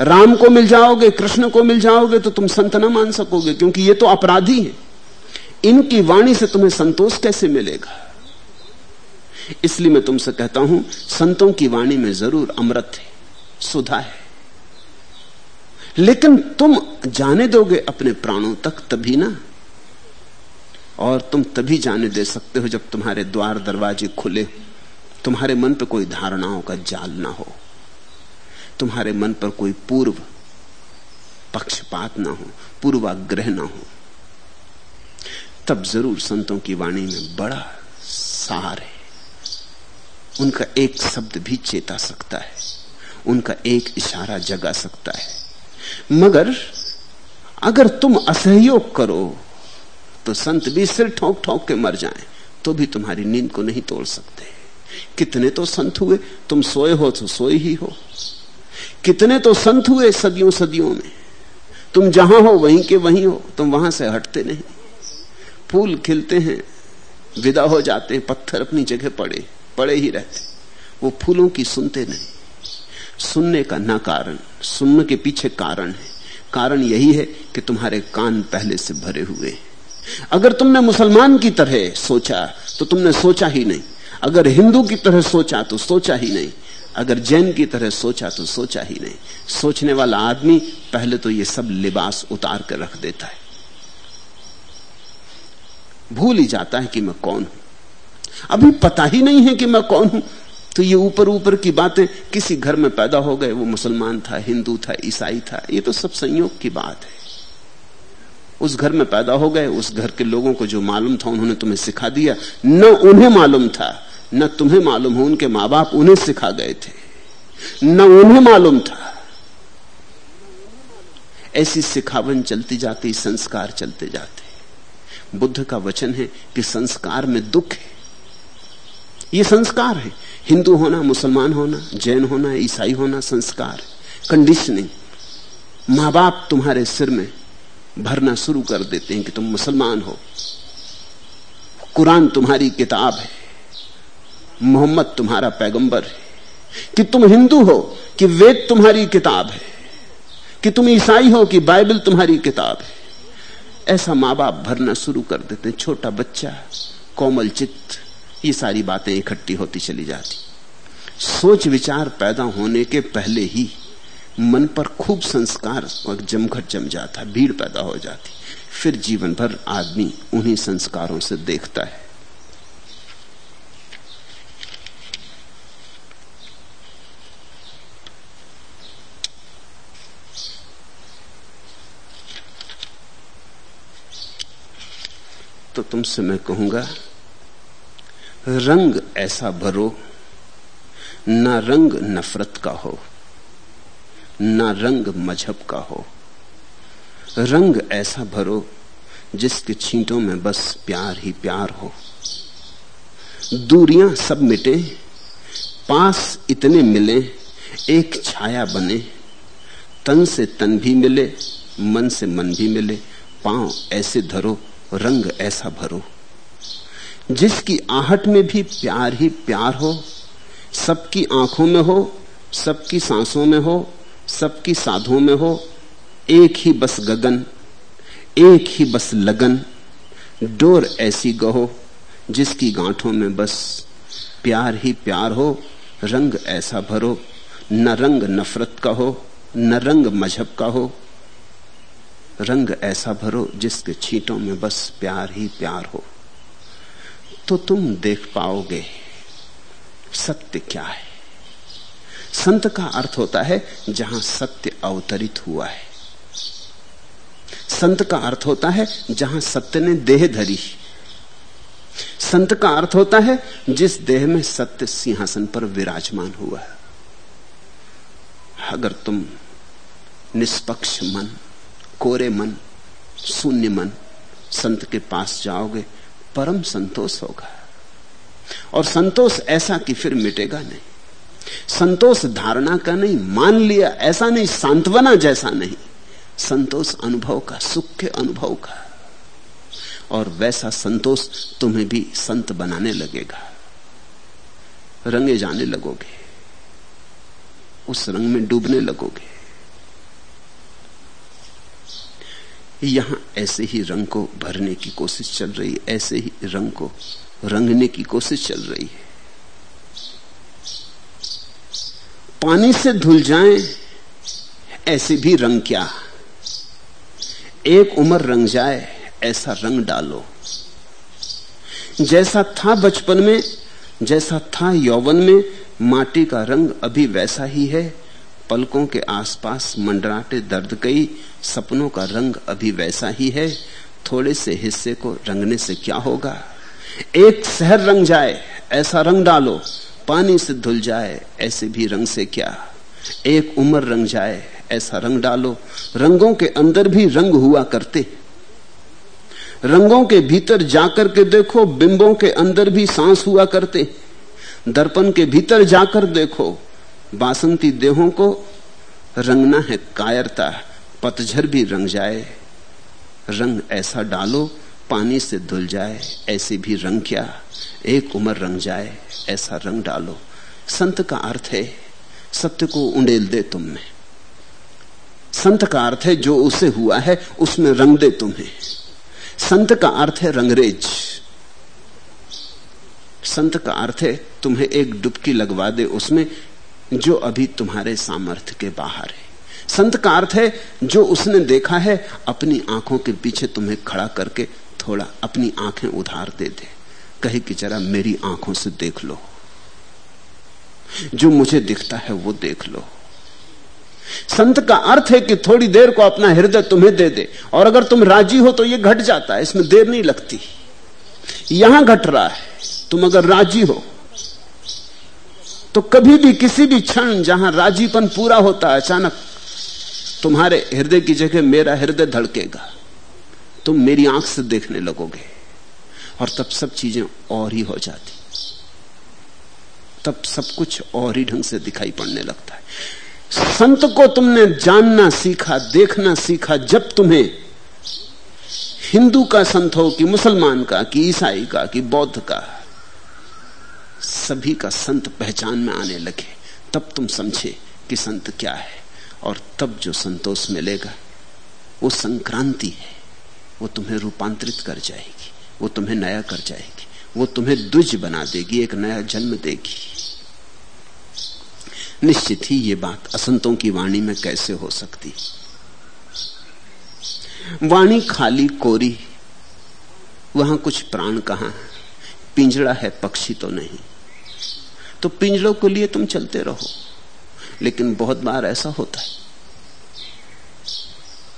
राम को मिल जाओगे, कृष्ण को मिल जाओगे तो तुम संत ना मान सकोगे, क्योंकि ये तो अपराधी है। इनकी वाणी से तुम्हें संतोष कैसे मिलेगा? इसलिए मैं तुमसे कहता हूँ, संतों की वाणी में ज़रूर अमृत है, सुधा है। लेकिन तुम जाने दोगे अपने प्राणों तक तभी ना। और तुम तभी जाने दे सकते हो जब तुम्हारे द्वार दरवाजे खुले तुम्हारे मन पर कोई धारणाओं का जाल ना हो। तुम्हारे मन पर कोई पूर्व पक्षपात ना हो, पूर्वाग्रह ना हो। तब ज़रूर संतों की वाणी में बड़ा सार है। उनका एक शब्द भी चेता सकता है। उनका एक इशारा जगा सकता है। मगर अगर तुम असहयोग करो तो संत भी सिर ठोंक ठोंक के मर जाएँ तो भी तुम्हारी नींद को नहीं तोड़ सकते। कितने तो संत हुए, तुम सोए हो तो सोए ही हो। कितने तो संत हुए सदियों सदियों में। तुम जहाँ हो, वहीं के वहीं हो, तुम वहाँ से हटते नहीं। फूल खिलते हैं, विदा हो जाते हैं, पत्थर अपनी जगह पड़े। पड़े ही रहते। वो फूलों की सुनते नहीं। सुनने का ना कारण, सुनने के पीछे कारण है। कारण यही है कि तुम्हारे कान पहले से भरे हुए अगर तुमने मुसलमान की तरह सोचा तो तुमने सोचा ही नहीं। अगर हिंदू की तरह सोचा तो सोचा ही नहीं। अगर जैन की तरह सोचा तो सोचा ही नहीं। सोचने वाला आदमी पहले तो ये सब लिबास उतार कर रख देता है। भूल ही जाता है कि मैं कौन हूँ। अभी पता ही नहीं है कि मैं कौन हूँ। तो ये ऊपर ऊपर की बातें, किसी घर में पैदा हो गए, वो मुसलमान था, हिंदू था, ईसाई था, ये तो सब संयोग की बात है। उस घर में पैदा हो गए, उस घर के लोगों को जो मालूम था, उन्होंने तुम्हें सिखा दिया। न उन्हें मालूम था, न तुम्हें मालूम हो, उनके माँ बाप उन्हें सिखा गए थे। न उन्हें मालूम था। ऐसी सिखावन चलती जाती, संस्कार चलते जाते। बुद्ध का वचन है कि संस्कार में दुख है। ये संस्कार है। हिंदू होना, मुसलमान होना, जैन होना, ईसाई होना संस्कार कंडीशनिंग। माँ बाप तुम्हारे सिर में भरना शुरू कर देते हैं कि तुम मुसलमान हो। कुरान तुम्हारी किताब है। मोहम्मद तुम्हारा पैगंबर है। कि तुम हिंदू हो, कि वेद तुम्हारी किताब है। कि तुम ईसाई हो, कि बाइबल तुम्हारी किताब है। ऐसा माँ बाप भरना शुरू कर देते हैं। छोटा बच्चा, कोमल चित्त ये सारी बातें इकट्ठी होती चली जाती। सोच विचार पैदा होने के पहले ही मन पर खूब संस्कार और जमघट जम जाता, भीड़ पैदा हो जाती। फिर जीवन भर आदमी उन्हीं संस्कारों से देखता है। तो तुमसे मैं कहूँगा रंग ऐसा भरो, ना रंग नफरत का हो, ना रंग मज़हब का हो। रंग ऐसा भरो जिसके छींटों में बस प्यार ही प्यार हो। दूरियाँ सब मिटे, पास इतने मिले, एक छाया बने, तन से तन भी मिले, मन से मन भी मिले, पाँव ऐसे धरो, रंग ऐसा भरो। जिसकी आहट में भी प्यार ही प्यार हो, सबकी आँखों में हो, सबकी सांसों में हो, सबकी साधों में हो, एक ही बस गगन, एक ही बस लगन, डोर ऐसी गहो जिसकी गांठों में बस प्यार ही प्यार हो, रंग ऐसा भरो, न रंग नफरत का हो, न रंग मज़हब का हो, रंग ऐसा भरो जिसके छींटों में बस प्यार ही प्यार हो। तो तुम देख पाओगे, सत्य क्या है। संत का अर्थ होता है, जहाँ सत्य अवतरित हुआ है। संत का अर्थ होता है, जहाँ सत्य ने देह धरी। संत का अर्थ होता है, जिस देह में सत्य सिंहासन पर विराजमान हुआ। है अगर तुम निष्पक्ष मन, कोरे मन, शून्य मन संत के पास जाओगे परम संतोष होगा। और संतोष ऐसा कि फिर मिटेगा नहीं। संतोष धारणा का नहीं, मान लिया, ऐसा नहीं, सांत्वना जैसा नहीं। संतोष अनुभव का, सुख के अनुभव का। और वैसा संतोष तुम्हें भी संत बनाने लगेगा। रंगे जाने लगोगे। उस रंग में डूबने लगोगे। यहाँ ऐसे ही रंग को भरने की कोशिश चल रही है, ऐसे ही रंग को रंगने की कोशिश चल रही है। पानी से धुल जाएँ, ऐसे भी रंग क्या? एक उम्र रंग जाए, ऐसा रंग डालो। जैसा था बचपन में, जैसा था यौवन में, माटी का रंग अभी वैसा ही है। पलकों के आसपास मंडराते दर्द कई, सपनों का रंग अभी वैसा ही है। थोड़े से हिस्से को रंगने से क्या होगा? एक शहर रंग जाए, ऐसा रंग डालो। पानी से धुल जाए, ऐसे भी रंग से क्या? एक उम्र रंग जाए, ऐसा रंग डालो। रंगों के अंदर भी रंग हुआ करते। रंगों के भीतर जाकर के देखो, बिंबों के अंदर भी सांस हुआ करते। दर्पण के भीतर जाकर देखो बासंती देहों को रंगना है कायरता। पतझर भी रंग जाए। रंग ऐसा डालो, पानी से धुल जाए, ऐसे भी रंग क्या। एक उम्र रंग जाए, ऐसा रंग डालो। संत का अर्थ है, सत्य को उंडेल दे तुम में। संत का अर्थ है, जो उसे हुआ है, उसमें रंग दे तुम्हें। संत का अर्थ है रंगरेज। संत का अर्थ है, तुम्हें एक डुबकी लगवा दे, उसमें जो अभी तुम्हारे सामर्थ्य के बाहर है। संत का अर्थ है, जो उसने देखा है, अपनी आँखों के पीछे तुम्हें खड़ा करके थोड़ा अपनी आँखें उधार दे दे। कहे कि जरा मेरी आँखों से देख लो। जो मुझे दिखता है, वो देख लो। संत का अर्थ है कि थोड़ी देर को अपना हृदय तुम्हें दे दे, और अगर तुम राज़ी हो तो ये घट जाता है, इसमें देर नहीं लगती। यहाँ घट रहा है। तुम अगर राज़ी हो तो कभी भी, किसी भी क्षण जहाँ राजीपन पूरा होता, अचानक तुम्हारे हृदय की जगह मेरा हृदय धड़केगा। तुम मेरी आँख से देखने लगोगे और तब सब चीज़ें और ही हो जाती। तब सब कुछ और ही ढंग से दिखाई पड़ने लगता है। संत को तुमने जानना सीखा, देखना सीखा, जब तुम्हें हिंदू का संत हो कि मुसलमान का, कि ईसाई का, कि बौद्ध का सभी का संत पहचान में आने लगे। तब तुम समझे कि संत क्या है और तब जो संतोष मिलेगा, वो संक्रांति है। वो तुम्हें रूपांतरित कर जाएगी, वो तुम्हें नया कर जाएगी, वो तुम्हें द्विज बना देगी, एक नया जन्म देगी। निश्चित ही ये बात असंतों की वाणी में कैसे हो सकती? वाणी खाली कोरी, वहाँ कुछ प्राण कहाँ? पिंजड़ा है, पक्षी तो नहीं। तो पिंजड़ों के लिए तुम चलते रहो। लेकिन बहुत बार ऐसा होता है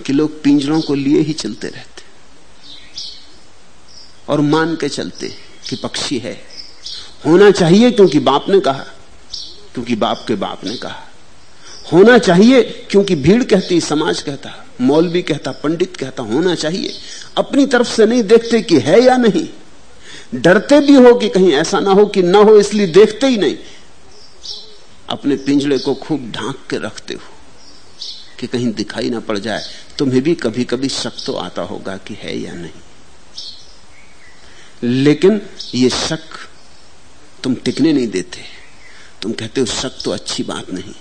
कि लोग पिंजरों को लिए ही चलते रहते और मान के चलते कि पक्षी है। होना चाहिए क्योंकि बाप ने कहा, क्योंकि बाप के बाप ने कहा। होना चाहिए क्योंकि भीड़ कहती, समाज कहता, मौलवी कहता, पंडित कहता, होना चाहिए। अपनी तरफ़ से नहीं देखते कि है या नहीं। डरते भी हो कि कहीं ऐसा ना हो कि ना हो, इसलिए देखते ही नहीं। अपने पिंजड़े को खूब ढांक के रखते हो कि कहीं दिखाई ना पड़ जाए। तुम्हें भी कभी कभी शक तो आता होगा कि है या नहीं। लेकिन ये शक तुम टिकने नहीं देते। तुम कहते हो, शक तो अच्छी बात नहीं।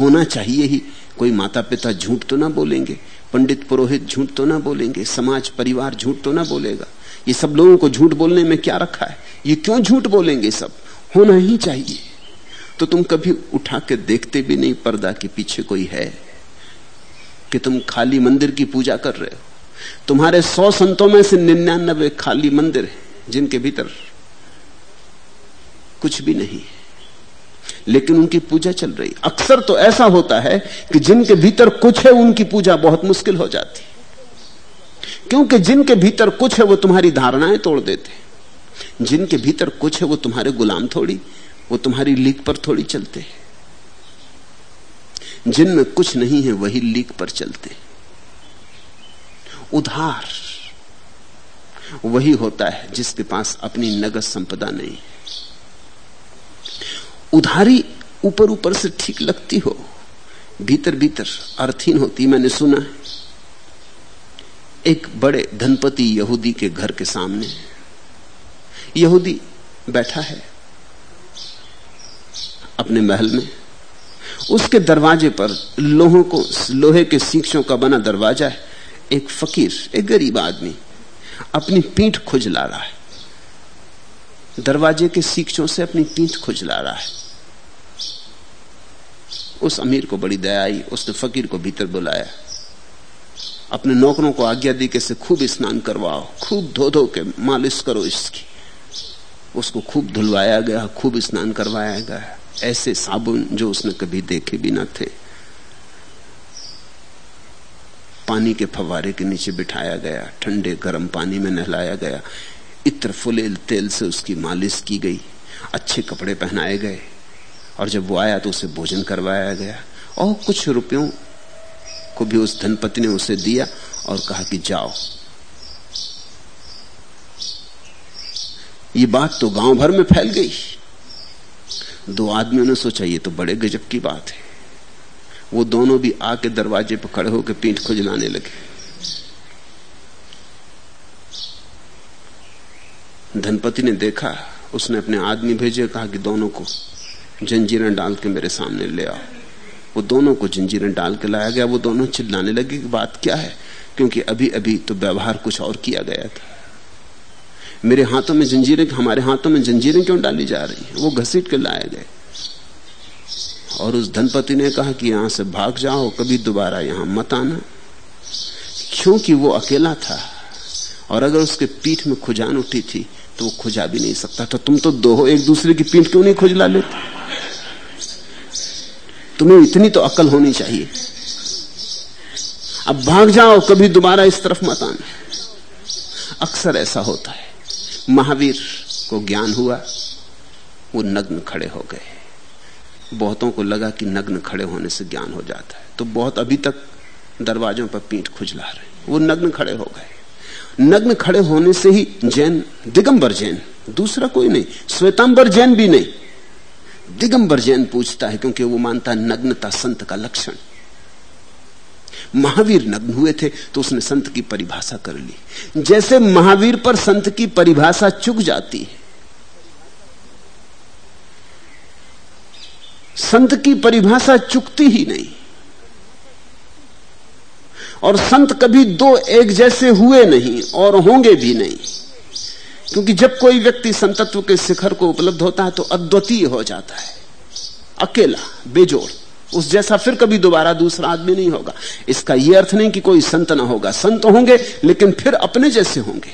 होना चाहिए ही। कोई माता पिता झूठ तो ना बोलेंगे पंडित पुरोहित झूठ तो ना बोलेंगे समाज परिवार झूठ तो ना बोलेगा। ये सब लोगों को झूठ बोलने में क्या रखा है? ये क्यों झूठ बोलेंगे सब? होना ही चाहिए। तो तुम कभी उठा के देखते भी नहीं पर्दा के पीछे कोई है कि तुम खाली मंदिर की पूजा कर रहे हो? तुम्हारे सौ संतों में से निन्यानबे खाली मंदिर है, जिनके भीतर कुछ भी नहीं लेकिन उनकी पूजा चल रही। अक्सर तो ऐसा होता है कि जिनके भीतर कुछ है, उनकी पूजा बहुत मुश्किल हो जाती। क्योंकि जिनके भीतर कुछ है, वो तुम्हारी धारणाएँ तोड़ देते जिनके भीतर कुछ है, वो तुम्हारे गुलाम थोड़ी, वो तुम्हारी लीक पर थोड़ी चलते हैं। जिनमें कुछ नहीं है, वही लीक पर चलते उधार वही होता है, जिसके पास अपनी नगद संपदा नहीं उधारी ऊपर ऊपर से ठीक लगती हो भीतर भीतर अर्थहीन होती, मैंने सुना है। एक बड़े धनपति यहूदी के घर के सामने यहूदी बैठा है अपने महल में। उसके दरवाजे पर लोहों को, लोहे के सीखों का बना दरवाज़ा है। एक फकीर, एक गरीब आदमी अपनी पीठ खुजला रहा है। दरवाजे के सीखों से अपनी पीठ खुजला रहा है। उस अमीर को बड़ी दया आई, उसने फकीर को भीतर बुलाया। अपने नौकरों को आज्ञा दी कि इसे खूब स्नान करवाओ, खूब धो धो के मालिश करो इसकी। उसको खूब धुलवाया गया, खूब स्नान करवाया गया। ऐसे साबुन जो उसने कभी देखे भी ना थे। पानी के फवारे के नीचे बिठाया गया, ठंडे गर्म पानी में नहलाया गया। इत्र फुलेल तेल से उसकी मालिश की गई, अच्छे कपड़े पहनाए गए। और जब वो आया तो उसे भोजन करवाया गया। और कुछ रुपयों को भी उस धनपति ने उसे दिया और कहा कि जाओ। ये बात तो गाँव भर में फैल गई। दो आदमियों ने सोचा, ये तो बड़े गजब की बात है। वो दोनों भी आके दरवाजे पर खड़े होकर पीठ खुजलाने लगे। धनपति ने देखा, उसने अपने आदमी भेजे कहा कि दोनों को जंजीरें डाल के मेरे सामने ले आओ। वो दोनों को जंजीरें डाल के लाया गया, वो दोनों चिल्लाने लगे कि बात क्या है? क्योंकि अभी अभी तो व्यवहार कुछ और किया गया था। मेरे हाथों में जंजीरें, हमारे हाथों में जंजीरें क्यों डाली जा रही है? वो घसीट के लाए गए। और उस धनपति ने कहा कि यहाँ से भाग जाओ, कभी दोबारा यहाँ मत आना। क्योंकि वो अकेला था, और अगर उसके पीठ में खुजान उठी थी तो वो खुजा भी नहीं सकता था। तुम तो दो हो, एक दूसरे की पीठ क्यों नहीं खुजला लेते? तुम्हें इतनी तो अकल होनी चाहिए। अब भाग जाओ, कभी दोबारा इस तरफ़ मत आना। अक्सर ऐसा होता है। महावीर को ज्ञान हुआ, वो नग्न खड़े हो गए। बहुतों को लगा कि नग्न खड़े होने से ज्ञान हो जाता है। तो बहुत अभी तक दरवाजों पर पीठ खुजला रहे। वो नग्न खड़े हो गए। नग्न खड़े होने से ही जैन, दिगंबर जैन, दूसरा कोई नहीं, श्वेतांबर जैन भी नहीं। दिगंबर जैन पूछता है, क्योंकि वो मानता है नग्नता संत का लक्षण महावीर नग्न हुए थे तो उसने संत की परिभाषा कर ली। जैसे महावीर पर संत की परिभाषा चुक जाती है, संत की परिभाषा चुकती ही नहीं। और संत कभी दो एक जैसे हुए नहीं, और होंगे भी नहीं। क्योंकि जब कोई व्यक्ति संतत्व के शिखर को उपलब्ध होता है तो अद्वितीय हो जाता है। अकेला, बेजोड़, उस जैसा फिर कभी दोबारा दूसरा आदमी नहीं होगा। इसका यह अर्थ नहीं कि कोई संत ना होगा। संत होंगे, लेकिन फिर अपने जैसे होंगे।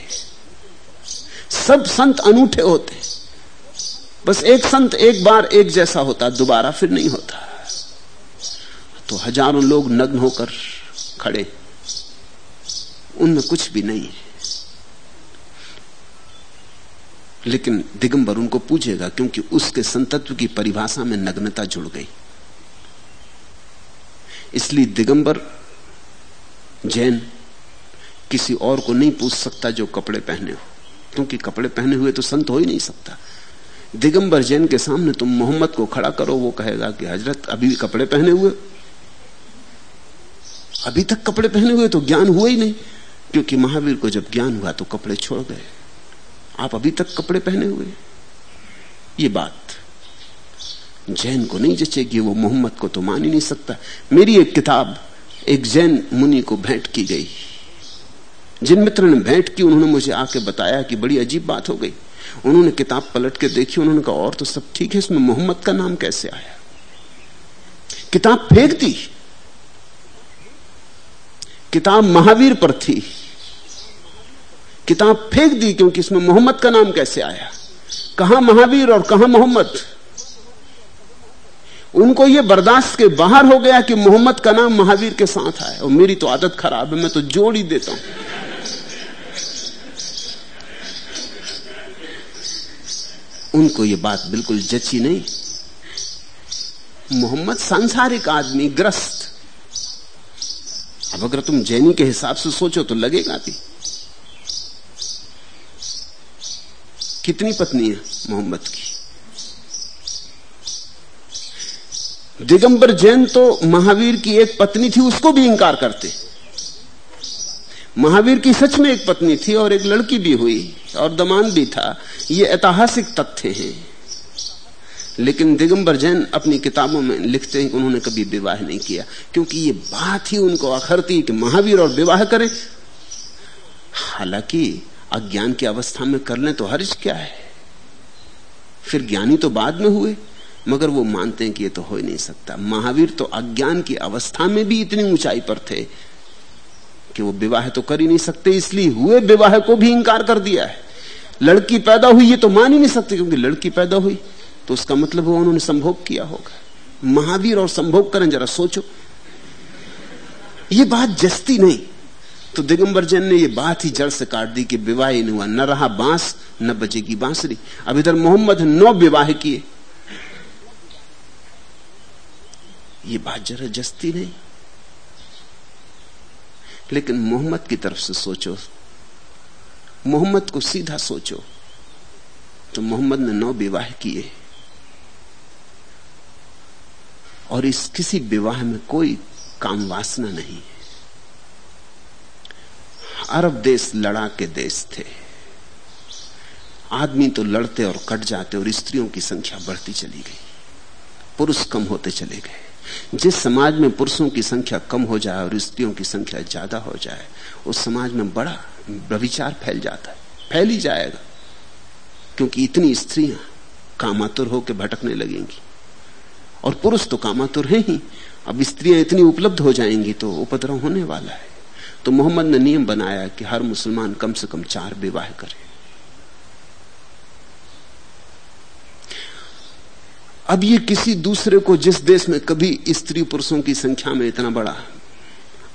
सब संत अनूठे होते। बस एक संत एक बार एक जैसा होता, दोबारा फिर नहीं होता। तो हज़ारों लोग नग्न होकर खड़े। उनमें कुछ भी नहीं है। लेकिन दिगंबर उनको पूछेगा, क्योंकि उसके संतत्व की परिभाषा में नग्नता जुड़ गई। इसलिए दिगंबर, जैन, किसी और को नहीं पूछ सकता जो कपड़े पहने हो। क्योंकि कपड़े पहने हुए तो संत हो ही नहीं सकता। दिगंबर, जैन के सामने तुम मोहम्मद को खड़ा करो, वो कहेगा कि हज़रत, अभी कपड़े पहने हुए? अभी तक कपड़े पहने हुए तो ज्ञान हुआ ही नहीं, क्योंकि महावीर को जब ज्ञान हुआ तो कपड़े छोड़ गए। आप अभी तक कपड़े पहने हुए ये बात जैन को नहीं जचेगी, वो मोहम्मद को तो मान ही नहीं सकता। मेरी एक किताब, एक जैन मुनि को भेंट की गई। जिन मित्र ने भेंट की, उन्होंने मुझे आके बताया कि बड़ी अजीब बात हो गई। उन्होंने किताब पलट के देखी, उन्होंने कहा, और तो सब ठीक है, इसमें मोहम्मद का नाम कैसे आया? किताब फेंक दी। किताब महावीर पर थी। किताब फेंक दी क्योंकि इसमें मोहम्मद का नाम कैसे आया? कहा महावीर और कहा मोहम्मद? उनको यह बर्दाश्त के बाहर हो गया कि मोहम्मद का नाम महावीर के साथ आए और मेरी तो आदत खराब है, मैं तो जोड़ ही देता हूँ। उनको यह बात बिल्कुल जची नहीं। मोहम्मद सांसारिक आदमी, ग्रस्त। अब अगर तुम जैनी के हिसाब से सोचो तो लगेगा भी। कितनी पत्नी है मोहम्मद की? दिगंबर जैन तो महावीर की एक पत्नी थी, उसको भी इंकार करते। महावीर की सच में एक पत्नी थी और एक लड़की भी हुई और दमान भी था। ये ऐतिहासिक तथ्य हैं। लेकिन दिगंबर जैन अपनी किताबों में लिखते हैं कि उन्होंने कभी विवाह नहीं किया, क्योंकि ये बात ही उनको अखरती कि महावीर और विवाह करें। हालाँकि अज्ञान की अवस्था में कर लें तो हर्ज क्या है? फिर ज्ञानी तो बाद में हुए, मगर वो मानते हैं कि ये तो हो ही नहीं सकता। महावीर तो अज्ञान की अवस्था में भी इतनी ऊंचाई पर थे कि वो विवाह तो कर ही नहीं सकते, इसलिए हुए विवाह को भी इंकार कर दिया है। लड़की पैदा हुई, ये तो मान ही नहीं सकते, क्योंकि लड़की पैदा हुई तो उसका मतलब वो उन्होंने संभोग किया होगा। महावीर और संभोग करें, जरा सोचो। ये बात जस्ती नहीं। तो दिगंबर जैन ने ये बात ही जड़ से काट दी कि विवाह ही नहीं हुआ। न रहा बाँस, न बचेगी बांसुरी। अब इधर मोहम्मद नौ विवाह किए। ये बात जरा जस्ती नहीं। लेकिन मोहम्मद की तरफ़ से सोचो। मोहम्मद को सीधा सोचो। तो मोहम्मद ने नौ विवाह किए। और इस किसी विवाह में कोई काम वासना नहीं। अरब देश लड़ा के देश थे। आदमी तो लड़ते और कट जाते और स्त्रियों की संख्या बढ़ती चली गई। पुरुष कम होते चले गए। जिस समाज में पुरुषों की संख्या कम हो जाए और स्त्रियों की संख्या ज़्यादा हो जाए, उस समाज में बड़ा व्यविचार फैल जाता है। फैल ही जाएगा। क्योंकि इतनी स्त्रियाँ कामातुर होकर भटकने लगेंगी। और पुरुष तो कामातुर है ही। अब स्त्रियाँ इतनी उपलब्ध हो जाएँगी तो उपद्रव होने वाला है। तो मोहम्मद ने नियम बनाया कि हर मुसलमान कम से कम चार विवाह करे। अब ये किसी दूसरे को जिस देश में कभी स्त्री पुरुषों की संख्या में इतना बड़ा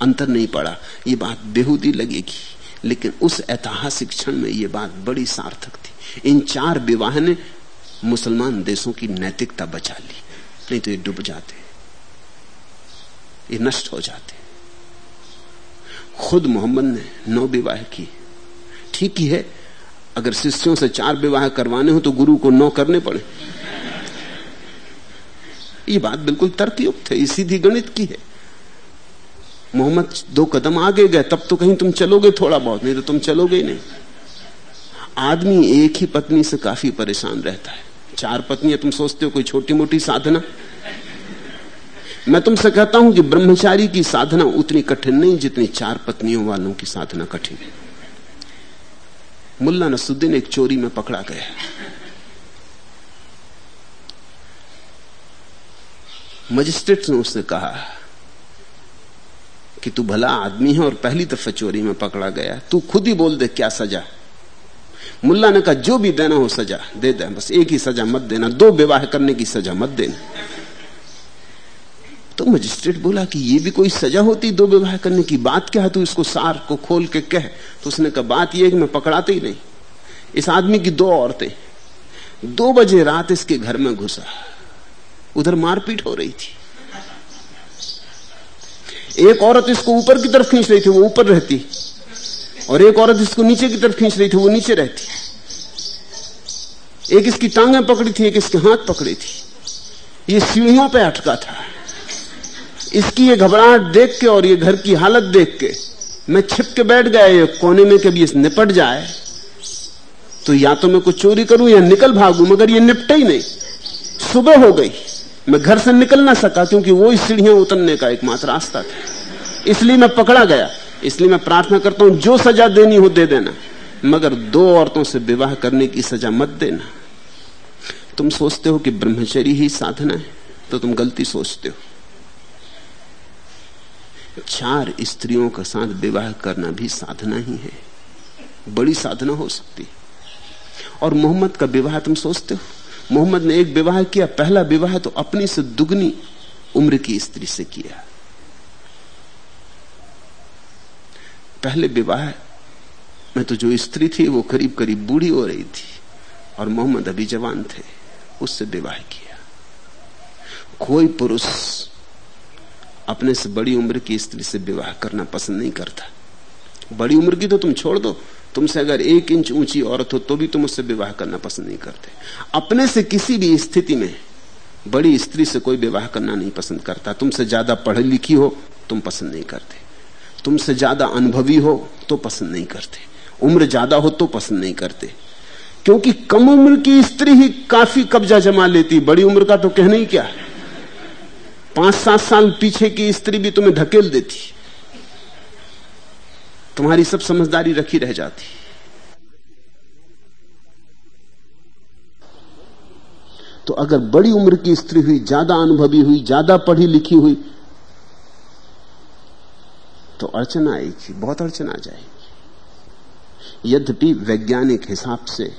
अंतर नहीं पड़ा, ये बात बेहूदी लगेगी। लेकिन उस ऐतिहासिक क्षण में ये बात बड़ी सार्थक थी। इन चार विवाह ने मुसलमान देशों की नैतिकता बचा ली, नहीं तो ये डूब जाते, ये नष्ट हो जाते। खुद मोहम्मद ने नौ विवाह की ठीक ही है, अगर शिष्यों से चार विवाह करवाने हो तो गुरु को नौ करने पड़े। ये बात बिल्कुल तर्कयुक्त है सीधी गणित की है। मोहम्मद दो कदम आगे गए, तब तो कहीं तुम चलोगे थोड़ा बहुत, नहीं तो तुम चलोगे ही नहीं। आदमी एक ही पत्नी से काफ़ी परेशान रहता है। चार पत्नियाँ, तुम सोचते हो कोई छोटी मोटी साधना? मैं तुमसे कहता हूँ कि ब्रह्मचारी की साधना उतनी कठिन नहीं जितनी चार पत्नियों वालों की साधना कठिन मुल्ला नसुद्दीन एक चोरी में पकड़ा गया मजिस्ट्रेट ने उससे कहा कि तू भला आदमी है और पहली दफ़ा चोरी में पकड़ा गया तू खुद ही बोल दे क्या सजा। मुल्ला ने कहा, जो भी देना हो सजा, दे दे। बस एक ही सजा मत देना, दो विवाह करने की सजा मत देना। तो मजिस्ट्रेट बोला कि ये भी कोई सजा होती दो विवाह करने की बात क्या है? तू इसको सार को खोल के कह। तो उसने कहा, बात यह कि मैं पकड़ाते ही नहीं। इस आदमी की दो औरतें। दो बजे रात इसके घर में घुसा। उधर मारपीट हो रही थी। एक औरत इसको ऊपर की तरफ़ खींच रही थी, वो ऊपर रहती। और एक औरत इसको नीचे की तरफ़ खींच रही थी, वो नीचे रहती। एक इसकी टांगें पकड़ी थी, एक इसके हाथ पकड़ी थी। ये सीढ़ियों पे अटका था। इसकी ये घबराहट देख के और ये घर की हालत देख के मैं छिप के बैठ गया, ये कोने में कभी इस निपट जाए तो या तो मैं कुछ चोरी करूँ या निकल भागू, मगर ये निपटे ही नहीं। सुबह हो गई, मैं घर से निकल ना सका, क्योंकि वो सीढ़ियाँ उतरने का एकमात्र रास्ता था। इसलिए मैं पकड़ा गया, इसलिए मैं प्रार्थना करता हूँ, जो सजा देनी हो दे देना, मगर दो औरतों से विवाह करने की सजा मत देना। तुम सोचते हो कि ब्रह्मचर्य ही साधना है तो तुम गलती सोचते हो। चार स्त्रियों के साथ विवाह करना भी साधना ही है। बड़ी साधना हो सकती और मोहम्मद का विवाह तुम सोचते हो? मोहम्मद ने एक विवाह किया, पहला विवाह तो अपनी से दुगनी उम्र की स्त्री से किया। पहले विवाह में तो जो स्त्री थी, वो करीब करीब बूढ़ी हो रही थी और मोहम्मद अभी जवान थे, उससे विवाह किया। कोई पुरुष अपने से बड़ी उम्र की स्त्री से विवाह करना पसंद नहीं करता। बड़ी उम्र की तो तुम छोड़ दो। तुमसे अगर एक इंच ऊँची औरत हो तो भी तुम उससे विवाह करना पसंद नहीं करते। अपने से किसी भी स्थिति में बड़ी स्त्री से कोई विवाह करना नहीं पसंद करता। तुमसे ज़्यादा पढ़ी लिखी हो, तुम पसंद नहीं करते। तुमसे ज़्यादा अनुभवी हो तो पसंद नहीं करते। उम्र ज़्यादा हो तो पसंद नहीं करते। क्योंकि कम उम्र की स्त्री ही काफ़ी कब्जा जमा लेती। बड़ी उम्र का तो कहना ही क्या है? पाँच सात साल पीछे की स्त्री भी तुम्हें धकेल देती। तुम्हारी सब समझदारी रखी रह जाती। तो अगर बड़ी उम्र की स्त्री हुई, ज़्यादा अनुभवी हुई, ज़्यादा पढ़ी लिखी हुई तो अड़चन आएगी, बहुत अड़चन आ जाएगी। यद्यपि वैज्ञानिक हिसाब से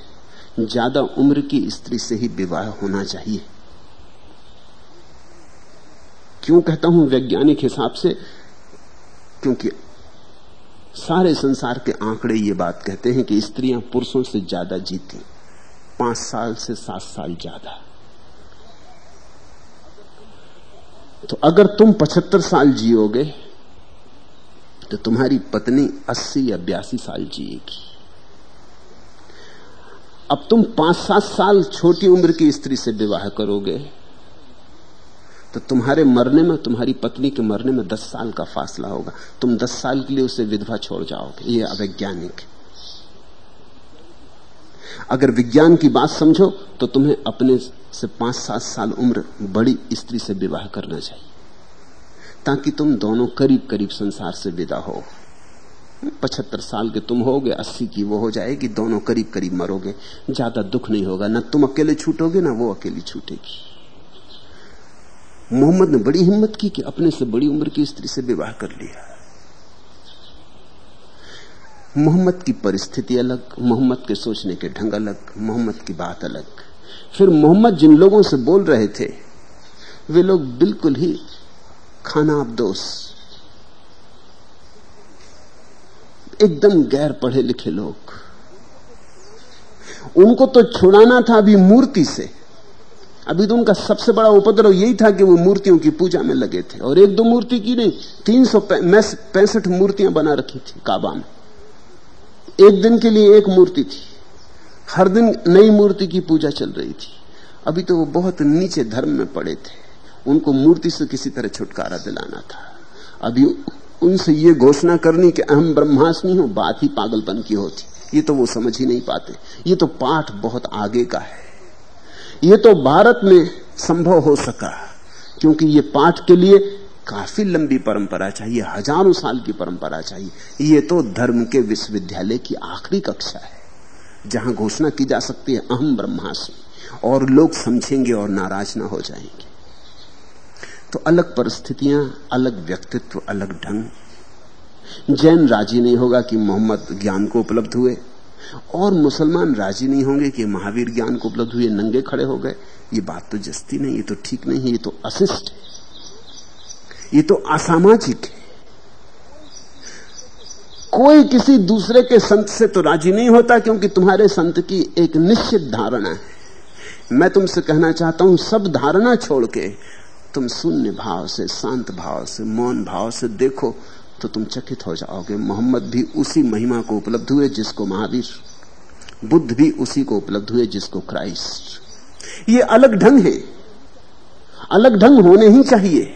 ज़्यादा उम्र की स्त्री से ही विवाह होना चाहिए। क्यों कहता हूँ वैज्ञानिक हिसाब से? क्योंकि सारे संसार के आंकड़े ये बात कहते हैं कि स्त्रियाँ पुरुषों से ज़्यादा जीती, पाँच साल से सात साल ज़्यादा। तो अगर तुम पचहत्तर साल जियोगे तो तुम्हारी पत्नी अस्सी या बयासी साल जिएगी। अब तुम पाँच सात साल छोटी उम्र की स्त्री से विवाह करोगे तो तुम्हारे मरने में, तुम्हारी पत्नी के मरने में दस साल का फासला होगा। तुम दस साल के लिए उसे विधवा छोड़ जाओगे। ये अवैज्ञानिक अगर विज्ञान की बात समझो तो तुम्हें अपने से पाँच सात साल उम्र बड़ी स्त्री से विवाह करना चाहिए। ताकि तुम दोनों करीब करीब संसार से विदा हो। पचहत्तर साल के तुम होगे, अस्सी की वो हो जाएगी, दोनों करीब करीब मरोगे। ज़्यादा दुख नहीं होगा। ना तुम अकेले छूटोगे, ना वो अकेली छूटेगी। मोहम्मद ने बड़ी हिम्मत की कि अपने से बड़ी उम्र की स्त्री से विवाह कर लिया। मोहम्मद की परिस्थिति अलग, मोहम्मद के सोचने के ढंग अलग, मोहम्मद की बात अलग। फिर मोहम्मद जिन लोगों से बोल रहे थे, वे लोग बिल्कुल ही खाना अबदोस एकदम गैर पढ़े लिखे लोग। उनको तो छुड़ाना था अभी मूर्ति से। अभी तो उनका सबसे बड़ा उपद्रव यही था कि वो मूर्तियों की पूजा में लगे थे। और एक दो मूर्ति की नहीं, तीन सौ पैंसठ मूर्तियाँ बना रखी थी काबा में। एक दिन के लिए एक मूर्ति थी। हर दिन नई मूर्ति की पूजा चल रही थी। अभी तो वो बहुत नीचे धर्म में पड़े थे। उनको मूर्ति से किसी तरह छुटकारा दिलाना था। अभी उनसे ये घोषणा करनी कि अहम ब्रह्मास्मि हो, बात ही पागलपन की होती। ये तो वो समझ ही नहीं पाते। ये तो पाठ बहुत आगे का है। ये तो भारत में संभव हो सका, क्योंकि ये पाठ के लिए काफ़ी लंबी परंपरा चाहिए, हज़ारों साल की परंपरा चाहिए। ये तो धर्म के विश्वविद्यालय की आखिरी कक्षा है, जहाँ घोषणा की जा सकती है अहम ब्रह्मास्मि। और लोग समझेंगे और नाराज़ ना हो जाएँगे। तो अलग परिस्थितियाँ, अलग व्यक्तित्व, अलग ढंग। जैन राज़ी नहीं होगा कि मोहम्मद ज्ञान को उपलब्ध हुए। और मुसलमान राज़ी नहीं होंगे कि महावीर ज्ञान को उपलब्ध हुए नंगे खड़े हो गए। ये बात तो जस्ती नहीं, ये तो ठीक नहीं ये तो अशिष्ट ये तो असामाजिक है। कोई किसी दूसरे के संत से तो राज़ी नहीं होता क्योंकि तुम्हारे संत की एक निश्चित धारणा है। मैं तुमसे कहना चाहता हूँ, सब धारणा छोड़ के तुम शून्य भाव से, शांत भाव से, मौन भाव से देखो तो तुम चकित हो जाओगे। मोहम्मद भी उसी महिमा को उपलब्ध हुए जिसको महावीर, बुद्ध भी उसी को उपलब्ध हुए जिसको क्राइस्ट। ये अलग ढंग है। अलग ढंग होने ही चाहिए।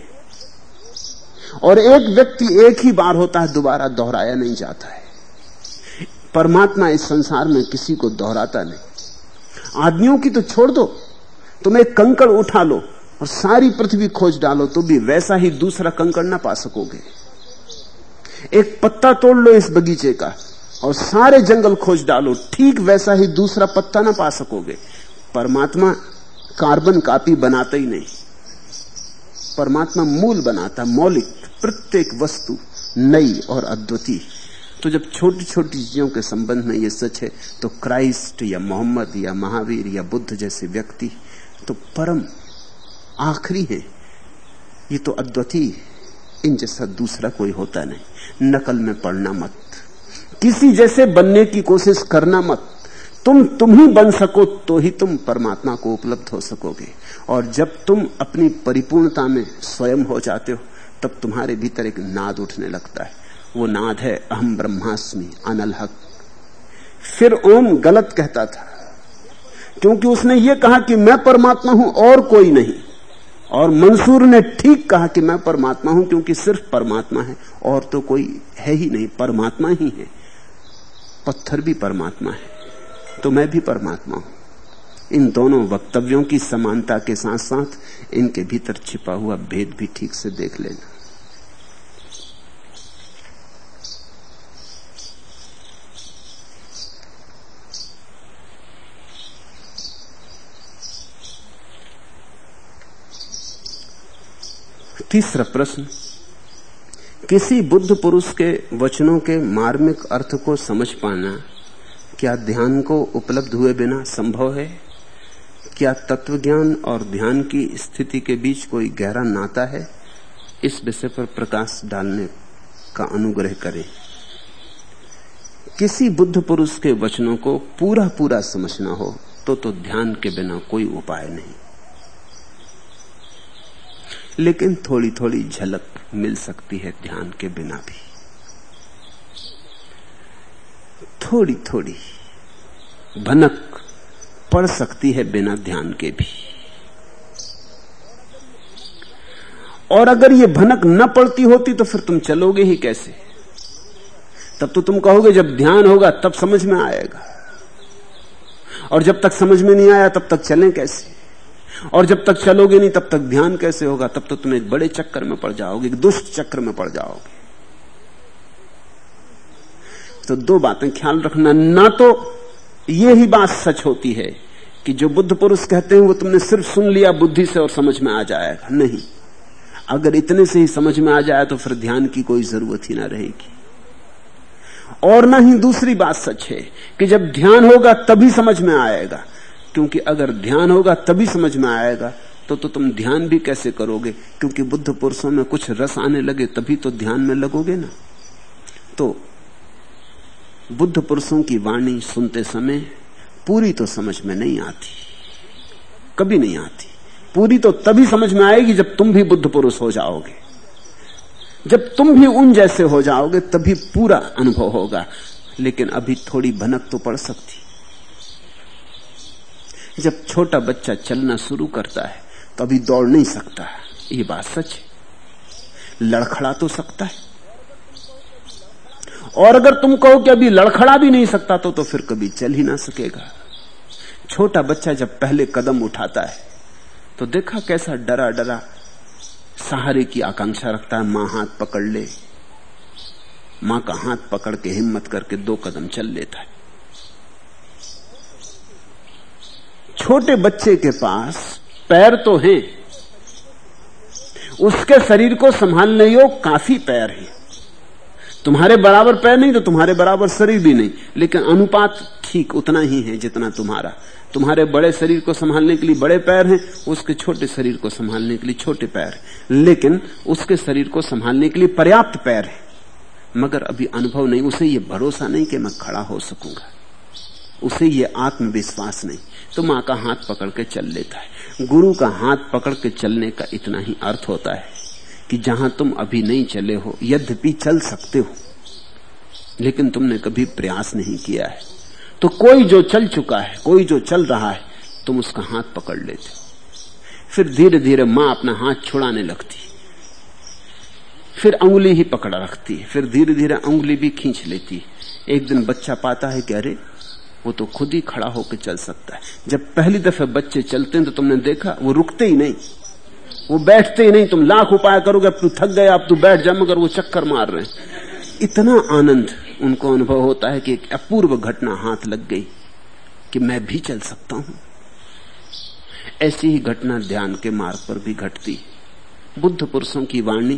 और एक व्यक्ति एक ही बार होता है, दोबारा दोहराया नहीं जाता है। परमात्मा इस संसार में किसी को दोहराता नहीं। आदमियों की तो छोड़ दो। तुम एक कंकड़ उठा लो और सारी पृथ्वी खोज डालो तो भी वैसा ही दूसरा कंकड़ ना पा सकोगे। एक पत्ता तोड़ लो इस बगीचे का और सारे जंगल खोज डालो। ठीक वैसा ही दूसरा पत्ता ना पा सकोगे। परमात्मा कार्बन कापी बनाता ही नहीं। परमात्मा मूल बनाता, मौलिक, प्रत्येक वस्तु नई और अद्वितीय। तो जब छोटी छोटी चीज़ों के संबंध में ये सच है तो क्राइस्ट या मोहम्मद या महावीर या बुद्ध जैसे व्यक्ति तो परम आखिरी है। ये तो अद्वितीय इन जैसा दूसरा कोई होता नहीं। नकल में पड़ना मत। किसी जैसे बनने की कोशिश करना मत। तुम तुम ही बन सको तो ही तुम परमात्मा को उपलब्ध हो सकोगे। और जब तुम अपनी परिपूर्णता में स्वयं हो जाते हो, तब तुम्हारे भीतर एक नाद उठने लगता है। वो नाद है अहम ब्रह्मास्मि, अनल हक। फिर ओम गलत कहता था, क्योंकि उसने ये कहा कि मैं परमात्मा हूँ और कोई नहीं। और मंसूर ने ठीक कहा कि मैं परमात्मा हूँ, क्योंकि सिर्फ़ परमात्मा है। और तो कोई है ही नहीं, परमात्मा ही है। पत्थर भी परमात्मा है तो मैं भी परमात्मा हूँ। इन दोनों वक्तव्यों की समानता के साथ साथ इनके भीतर छिपा हुआ भेद भी ठीक से देख लेना। तीसरा प्रश्न, किसी बुद्ध पुरुष के वचनों के मार्मिक अर्थ को समझ पाना क्या ध्यान को उपलब्ध हुए बिना संभव है? क्या तत्व ज्ञान और ध्यान की स्थिति के बीच कोई गहरा नाता है? इस विषय पर प्रकाश डालने का अनुग्रह करें। किसी बुद्ध पुरुष के वचनों को पूरा पूरा समझना हो तो तो ध्यान के बिना कोई उपाय नहीं। लेकिन थोड़ी थोड़ी झलक मिल सकती है ध्यान के बिना भी। थोड़ी थोड़ी भनक पड़ सकती है बिना ध्यान के भी। और अगर ये भनक न पड़ती होती तो फिर तुम चलोगे ही कैसे? तब तो तुम कहोगे जब ध्यान होगा तब समझ में आएगा। और जब तक समझ में नहीं आया तब तक चलें कैसे? और जब तक चलोगे नहीं, तब तक ध्यान कैसे होगा? तब तो तुम एक बड़े चक्कर में पड़ जाओगे, एक दुष्ट चक्कर में पड़ जाओगे। तो दो बातें ख्याल रखना, ना तो ये ही बात सच होती है कि जो बुद्ध पुरुष कहते हैं, वो तुमने सिर्फ़ सुन लिया बुद्धि से और समझ में आ जाएगा। नहीं। अगर इतने से ही समझ में आ जाए तो फिर ध्यान की कोई ज़रूरत ही ना रहेगी। और ना ही दूसरी बात सच है कि जब ध्यान होगा, तभी समझ में आएगा। क्योंकि अगर ध्यान होगा तभी समझ में आएगा तो तो तुम ध्यान भी कैसे करोगे? क्योंकि बुद्ध पुरुषों में कुछ रस आने लगे, तभी तो ध्यान में लगोगे ना। तो बुद्ध पुरुषों की वाणी सुनते समय पूरी तो समझ में नहीं आती, कभी नहीं आती। पूरी तो तभी समझ में आएगी जब तुम भी बुद्ध पुरुष हो जाओगे। जब तुम भी उन जैसे हो जाओगे, तभी पूरा अनुभव होगा। लेकिन अभी थोड़ी भनक तो पड़ सकती। जब छोटा बच्चा चलना शुरू करता है तो अभी दौड़ नहीं सकता है। ये बात सच है। लड़खड़ा तो सकता है। और अगर तुम कहो कि अभी लड़खड़ा भी नहीं सकता तो तो फिर कभी चल ही ना सकेगा। छोटा बच्चा जब पहले कदम उठाता है तो देखा कैसा डरा डरा सहारे की आकांक्षा रखता है। माँ हाथ पकड़ ले। माँ का हाथ पकड़ के हिम्मत करके दो कदम चल लेता है। छोटे बच्चे के पास पैर तो हैं, उसके शरीर को संभालने योग काफ़ी पैर हैं। तुम्हारे बराबर पैर नहीं तो तुम्हारे बराबर शरीर भी नहीं, लेकिन अनुपात ठीक उतना ही है जितना तुम्हारा। तुम्हारे बड़े शरीर को संभालने के लिए बड़े पैर हैं, उसके छोटे शरीर को संभालने के लिए छोटे पैर लेकिन उसके शरीर को संभालने के लिए पर्याप्त पैर है। मगर अभी अनुभव नहीं, उसे ये भरोसा नहीं कि मैं खड़ा हो सकूँगा। उसे ये आत्मविश्वास नहीं। तो माँ का हाथ पकड़ के चल लेता है। गुरु का हाथ पकड़ के चलने का इतना ही अर्थ होता है कि जहाँ तुम अभी नहीं चले हो, यद्यपि चल सकते हो, लेकिन तुमने कभी प्रयास नहीं किया है। तो कोई जो चल चुका है, कोई जो चल रहा है, तुम उसका हाथ पकड़ लेते फिर धीरे धीरे माँ अपना हाथ छुड़ाने लगती। फिर उंगली ही पकड़ा रखती है। फिर धीरे धीरे उंगली भी खींच लेती एक दिन बच्चा पाता है कि अरे वो तो खुद ही खड़ा होकर चल सकता है। जब पहली दफे बच्चे चलते हैं तो तुमने देखा, वो रुकते ही नहीं। वो बैठते ही नहीं, तुम लाख उपाय करोगे, अब तू थक गए अब तू बैठ जा, मगर वो चक्कर मार रहे हैं। इतना आनंद उनको अनुभव होता है कि एक अपूर्व घटना हाथ लग गई कि मैं भी चल सकता हूँ। ऐसी ही घटना ध्यान के मार्ग पर भी घटती। बुद्ध पुरुषों की वाणी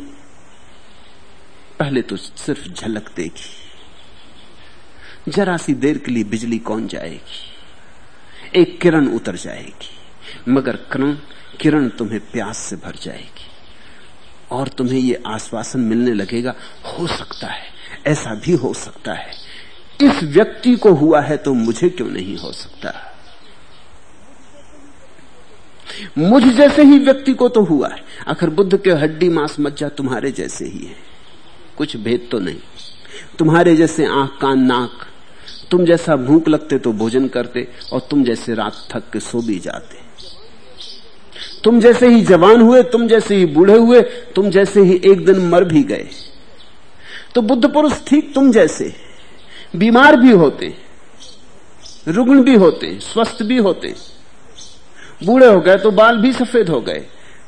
पहले तो सिर्फ़ झलक देगी जरा सी देर के लिए बिजली कौन जाएगी? एक किरण उतर जाएगी, मगर किरण किरण तुम्हें प्यास से भर जाएगी, और तुम्हें यह आश्वासन मिलने लगेगा, हो सकता है, ऐसा भी हो सकता है, इस व्यक्ति को हुआ है तो मुझे क्यों नहीं हो सकता? मुझ जैसे ही व्यक्ति को तो हुआ है, आखिर बुद्ध के हड्डी मांस मज्जा तुम्हारे जैसे ही है, कुछ भेद तो नहीं, तुम्हारे जैसे आँख, कान, नाक तुम जैसा भूख लगते तो भोजन करते और तुम जैसे रात थक के सो भी जाते। तुम जैसे ही जवान हुए, तुम जैसे ही बूढ़े हुए, तुम जैसे ही एक दिन मर भी गए। तो बुद्ध पुरुष ठीक तुम जैसे, बीमार भी होते, रुग्ण भी होते, स्वस्थ भी होते। बूढ़े हो गए तो बाल भी सफ़ेद हो गए,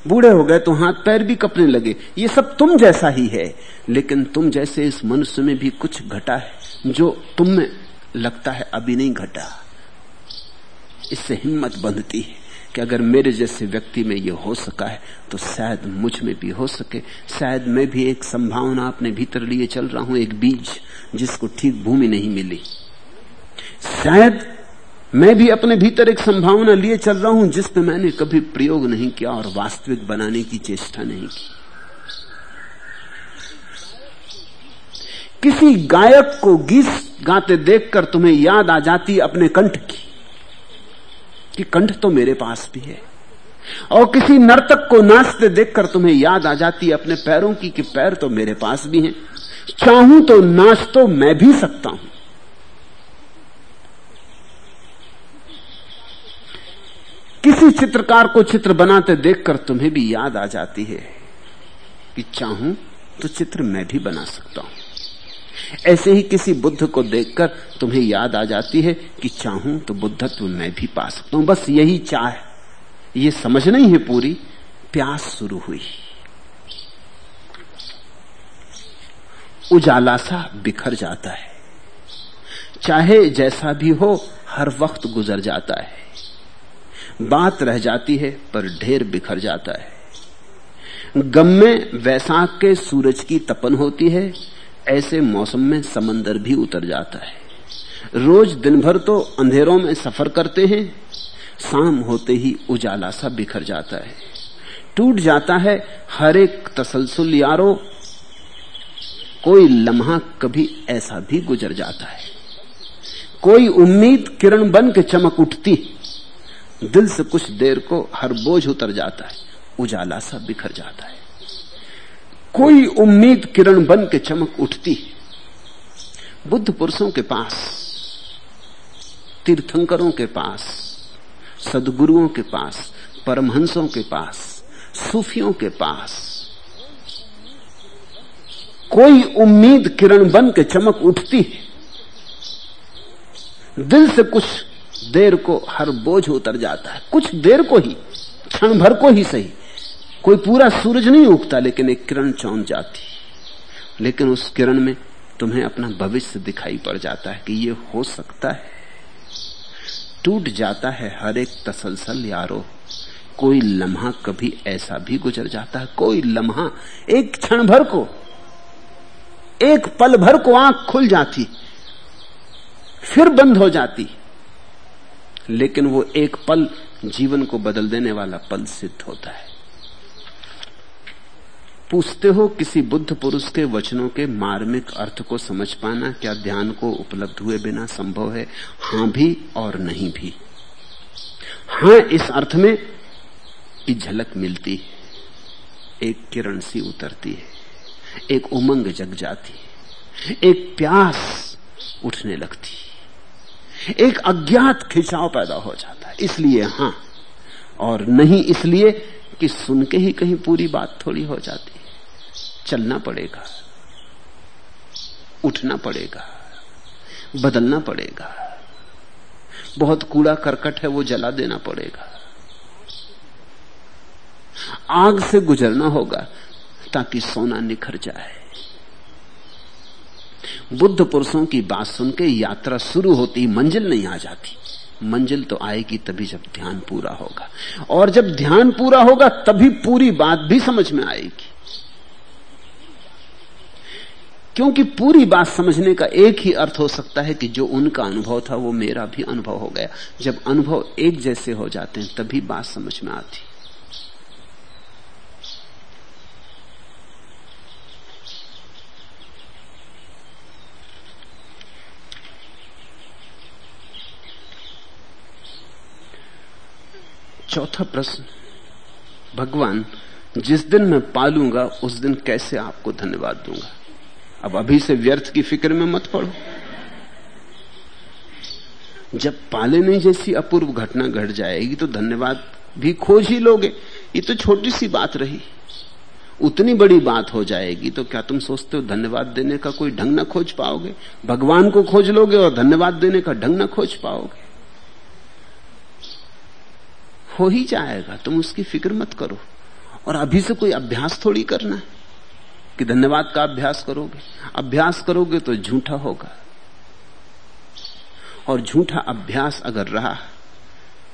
बूढ़े हो गए तो हाथ पैर भी कपने लगे। ये सब तुम जैसा ही है, लेकिन तुम जैसे इस मनुष्य में भी कुछ घटा है, जो तुम में लगता है अभी नहीं घटा। इससे हिम्मत बंधती है कि अगर मेरे जैसे व्यक्ति में यह हो सका है तो शायद मुझमें भी हो सके। शायद मैं भी एक संभावना अपने भीतर लिए चल रहा हूँ, एक बीज जिसको ठीक भूमि नहीं मिली। शायद मैं भी अपने भीतर एक संभावना लिए चल रहा हूँ जिस पे मैंने कभी प्रयोग नहीं किया और वास्तविक बनाने की चेष्टा नहीं की। किसी गायक को गीत गाते देखकर तुम्हें याद आ जाती अपने कंठ की, कि कंठ तो मेरे पास भी है। और किसी नर्तक को नाचते देखकर तुम्हें याद आ जाती अपने पैरों की, कि पैर तो मेरे पास भी हैं। चाहूँ तो नाच तो मैं भी सकता हूँ। किसी चित्रकार को चित्र बनाते देखकर तुम्हें भी याद आ जाती है, कि चाहूँ तो चित्र मैं भी बना सकता हूँ। ऐसे ही किसी बुद्ध को देखकर तुम्हें याद आ जाती है कि चाहूँ तो बुद्धत्व मैं भी पा सकता हूँ। बस यही चाह ये समझ नहीं है पूरी। प्यास शुरू हुई। उजाला सा बिखर जाता है। चाहे जैसा भी हो, हर वक्त गुजर जाता है। बात रह जाती है, पर ढेर बिखर जाता है। गम में वैसाख के सूरज की तपन होती है। ऐसे मौसम में समंदर भी उतर जाता है। रोज दिन भर तो अंधेरों में सफ़र करते हैं, शाम होते ही उजाला सा बिखर जाता है। टूट जाता है हर एक तसलसल यारो, कोई लम्हा कभी ऐसा भी गुजर जाता है। कोई उम्मीद किरण बन के चमक उठती दिल से कुछ देर को हर बोझ उतर जाता है, उजाला सा बिखर जाता है। कोई उम्मीद किरण बन के चमक उठती बुद्ध पुरुषों के पास, तीर्थंकरों के पास, सदगुरुओं के पास, परमहंसों के पास, सूफियों के पास, कोई उम्मीद किरण बन के चमक उठती है। दिल से कुछ देर को हर बोझ उतर जाता है। कुछ देर को ही, क्षण भर को ही सही। कोई पूरा सूरज नहीं उगता, लेकिन एक किरण चौंक जाती। लेकिन उस किरण में तुम्हें अपना भविष्य दिखाई पड़ जाता है कि ये हो सकता है। टूट जाता है हर एक तसलसल यारो। कोई लम्हा कभी ऐसा भी गुजर जाता है, कोई लम्हा एक क्षण भर को, एक पल भर को आँख खुल जाती, फिर बंद हो जाती। लेकिन वो एक पल जीवन को बदल देने वाला पल सिद्ध होता है। पूछते हो किसी बुद्ध पुरुष के वचनों के मार्मिक अर्थ को समझ पाना, क्या ध्यान को उपलब्ध हुए बिना संभव है? हाँ भी और नहीं भी। हाँ, इस अर्थ में कि झलक मिलती है, एक किरण सी उतरती है, एक उमंग जग जाती है, एक प्यास उठने लगती एक अज्ञात खिंचाव पैदा हो जाता है। इसलिए हाँ, और नहीं इसलिए कि सुन के ही कहीं पूरी बात थोड़ी हो जाती। है चलना पड़ेगा, उठना पड़ेगा, बदलना पड़ेगा। बहुत कूड़ा करकट है, वो जला देना पड़ेगा। आग से गुजरना होगा, ताकि सोना निखर जाए। बुद्ध पुरुषों की बात सुन के यात्रा शुरू होती, मंजिल नहीं आ जाती। मंजिल तो आएगी तभी जब ध्यान पूरा होगा। और जब ध्यान पूरा होगा, तभी पूरी बात भी समझ में आएगी। क्योंकि पूरी बात समझने का एक ही अर्थ हो सकता है कि जो उनका अनुभव था, वो मेरा भी अनुभव हो गया। जब अनुभव एक जैसे हो जाते हैं, तभी बात समझ में आती। चौथा प्रश्न। भगवान, जिस दिन मैं पालूँगा, उस दिन कैसे आपको धन्यवाद दूँगा? अब अभी से व्यर्थ की फ़िक्र में मत पड़ो। जब पाले नहीं जैसी अपूर्व घटना घट जाएगी तो धन्यवाद भी खोज ही लोगे। ये तो छोटी सी बात रही। उतनी बड़ी बात हो जाएगी तो क्या तुम सोचते हो धन्यवाद देने का कोई ढंग ना खोज पाओगे? भगवान को खोज लोगे और धन्यवाद देने का ढंग ना खोज पाओगे? हो ही जाएगा। तुम उसकी फ़िक्र मत करो। और अभी से कोई अभ्यास थोड़ी करना है। कि धन्यवाद का अभ्यास करोगे? अभ्यास करोगे तो झूठा होगा। और झूठा अभ्यास अगर रहा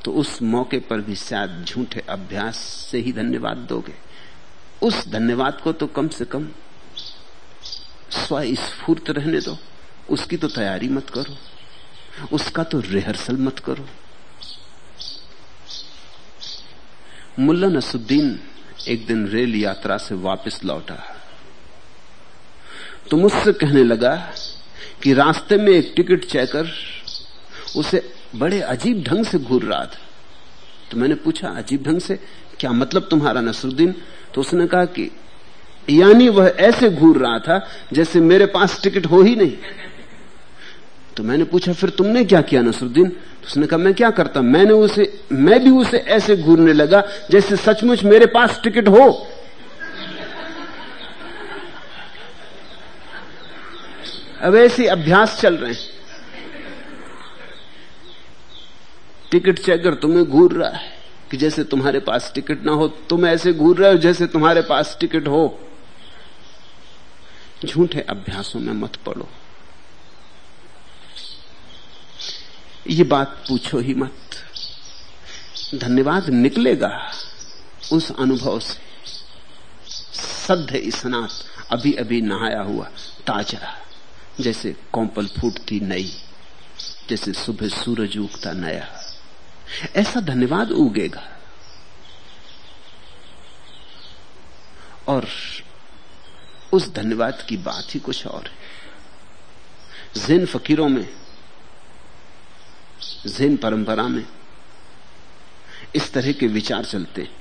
तो उस मौके पर भी शायद झूठे अभ्यास से ही धन्यवाद दोगे। उस धन्यवाद को तो कम से कम स्वस्फूर्त रहने दो। उसकी तो तैयारी मत करो। उसका तो रिहर्सल मत करो। मुल्ला नसुद्दीन एक दिन रेल यात्रा से वापस लौटा। तो मुझसे कहने लगा कि रास्ते में एक टिकट चेकर उसे बड़े अजीब ढंग से घूर रहा था। तो मैंने पूछा, अजीब ढंग से? क्या मतलब तुम्हारा नसरुद्दीन? तो उसने कहा कि, यानी वह ऐसे घूर रहा था जैसे मेरे पास टिकट हो ही नहीं। तो मैंने पूछा, फिर तुमने क्या किया नसरुद्दीन? तो उसने कहा, मैं क्या करता? मैंने उसे, मैं भी उसे ऐसे घूरने लगा जैसे सचमुच मेरे पास टिकट हो। ऐसे अभ्यास चल रहे हैं। टिकट चेकर तुम्हें घूर रहा है कि जैसे तुम्हारे पास टिकट ना हो, तुम ऐसे घूर रहे हो जैसे तुम्हारे पास टिकट हो। झूठे अभ्यासों में मत पड़ो। ये बात पूछो ही मत। धन्यवाद निकलेगा उस अनुभव से। सद्य स्नात अभी अभी नहाया हुआ ताज़ा जैसे कौपल फूटती नई, जैसे सुबह सूरज उगता नया। ऐसा धन्यवाद उगेगा। और उस धन्यवाद की बात ही कुछ और है। जिन फकीरों में, जैन परंपरा में इस तरह के विचार चलते हैं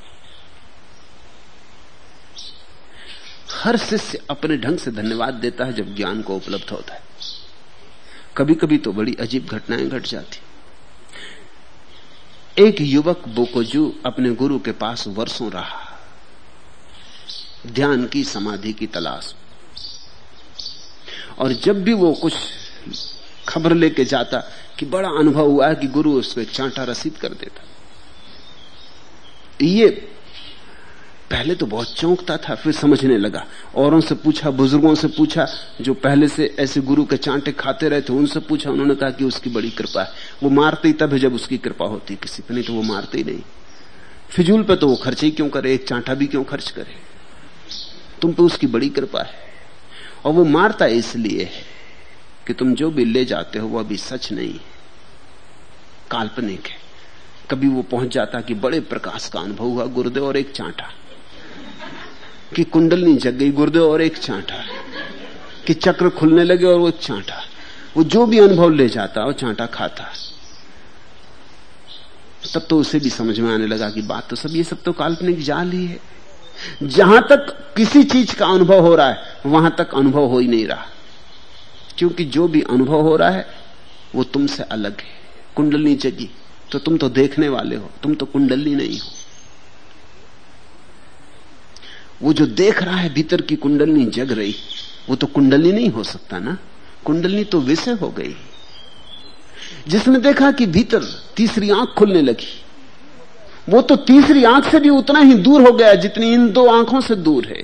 हर शिष्य अपने ढंग से धन्यवाद देता है जब ज्ञान को उपलब्ध होता है। कभी कभी तो बड़ी अजीब घटनाएँ घट जाती। एक युवक बोकोजू अपने गुरु के पास वर्षों रहा। ध्यान की समाधि की तलाश। और जब भी वो कुछ खबर लेके जाता कि बड़ा अनुभव हुआ है कि गुरु उसको चांटा रसीद कर देता। ये पहले तो बहुत चौंकता था, फिर समझने लगा। औरों से पूछा, बुज़ुर्गों से पूछा, जो पहले से ऐसे गुरु के चांटे खाते रहे थे, उनसे पूछा, उन्होंने कहा कि उसकी बड़ी कृपा है। वो मारते ही तब है जब उसकी कृपा होती किसी पर नहीं तो वो मारते ही नहीं। फिजूल पे तो वो खर्च ही क्यों करे, एक चांटा भी क्यों खर्च करे? तुम पे उसकी बड़ी कृपा है। और वो मारता इसलिए कि तुम जो भी ले जाते हो, वो अभी सच नहीं काल्पनिक है। कभी वो पहुँच जाता कि बड़े प्रकाश का अनुभव हुआ गुरुदेव और एक चांटा। कि कुंडलनी जग गई गुरुदेव और एक चांटा। कि चक्र खुलने लगे और वो चांटा। वो जो भी अनुभव ले जाता, वो चांटा खाता। तब तो उसे भी समझ में आने लगा कि बात तो सब, ये सब तो काल्पनिक जाल ही है। जहाँ तक किसी चीज़ का अनुभव हो रहा है, वहाँ तक अनुभव हो ही नहीं रहा। क्योंकि जो भी अनुभव हो रहा है, वो तुमसे अलग है। कुंडलनी जगी तो तुम तो देखने वाले हो, तुम तो कुंडली नहीं हो। वो जो देख रहा है भीतर की कुंडलनी जग रही, वो तो कुंडली नहीं हो सकता ना? कुंडली तो विषय हो गई। जिसने देखा कि भीतर तीसरी आँख खुलने लगी, वो तो तीसरी आँख से भी उतना ही दूर हो गया जितनी इन दो आँखों से दूर है।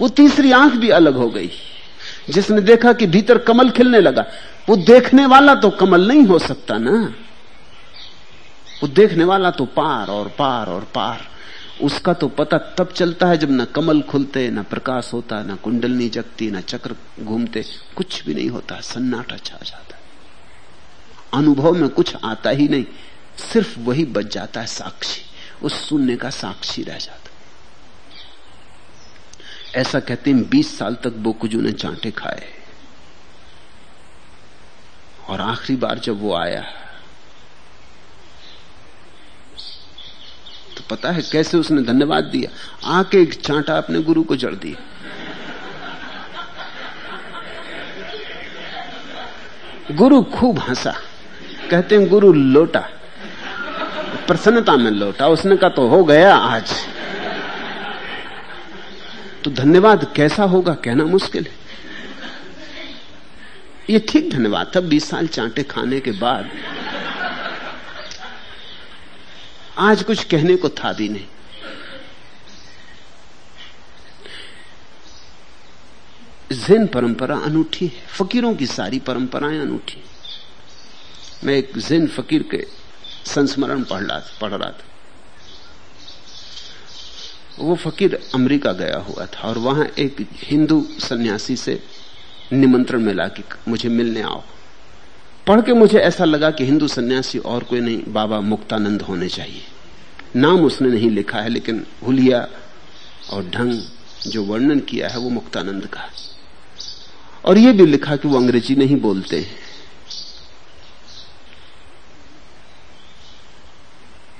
वो तीसरी आँख भी अलग हो गई। जिसने देखा कि भीतर कमल खिलने लगा, वो देखने वाला तो कमल नहीं हो सकता ना? वो देखने वाला तो पार और पार और पार। उसका तो पता तब चलता है जब न कमल खुलते, ना प्रकाश होता, ना कुंडलनी जगती, ना चक्र घूमते। कुछ भी नहीं होता, सन्नाटा छा जाता। अनुभव में कुछ आता ही नहीं, सिर्फ़ वही बच जाता है साक्षी। उस शून्य का साक्षी रह जाता। ऐसा कहते हैं, बीस साल तक बोकुजू ने चांटे खाए। और आखिरी बार जब वो आया पता है कैसे उसने धन्यवाद दिया? आके एक चांटा अपने गुरु को जड़ दिया। गुरु खूब हंसा। कहते हैं, गुरु लोटा। प्रसन्नता में लौटा। उसने कहा तो हो गया आज। तो धन्यवाद कैसा होगा? कहना मुश्किल है। ये ठीक धन्यवाद था, बीस साल चांटे खाने के बाद। आज कुछ कहने को था भी नहीं। जैन परंपरा अनूठी है, फकीरों की सारी परंपराएँ अनूठी मैं एक जिन फकीर के संस्मरण पढ़ रहा पढ़ रहा था। वो फकीर अमेरिका गया हुआ था और वहाँ एक हिंदू सन्यासी से निमंत्रण मिला कि मुझे मिलने आओ। पढ़ के मुझे ऐसा लगा कि हिंदू सन्यासी और कोई नहीं, बाबा मुक्तानंद होने चाहिए। नाम उसने नहीं लिखा है, लेकिन हुलिया और ढंग जो वर्णन किया है, वो मुक्तानंद का और ये भी लिखा कि वो अंग्रेज़ी नहीं बोलते हैं।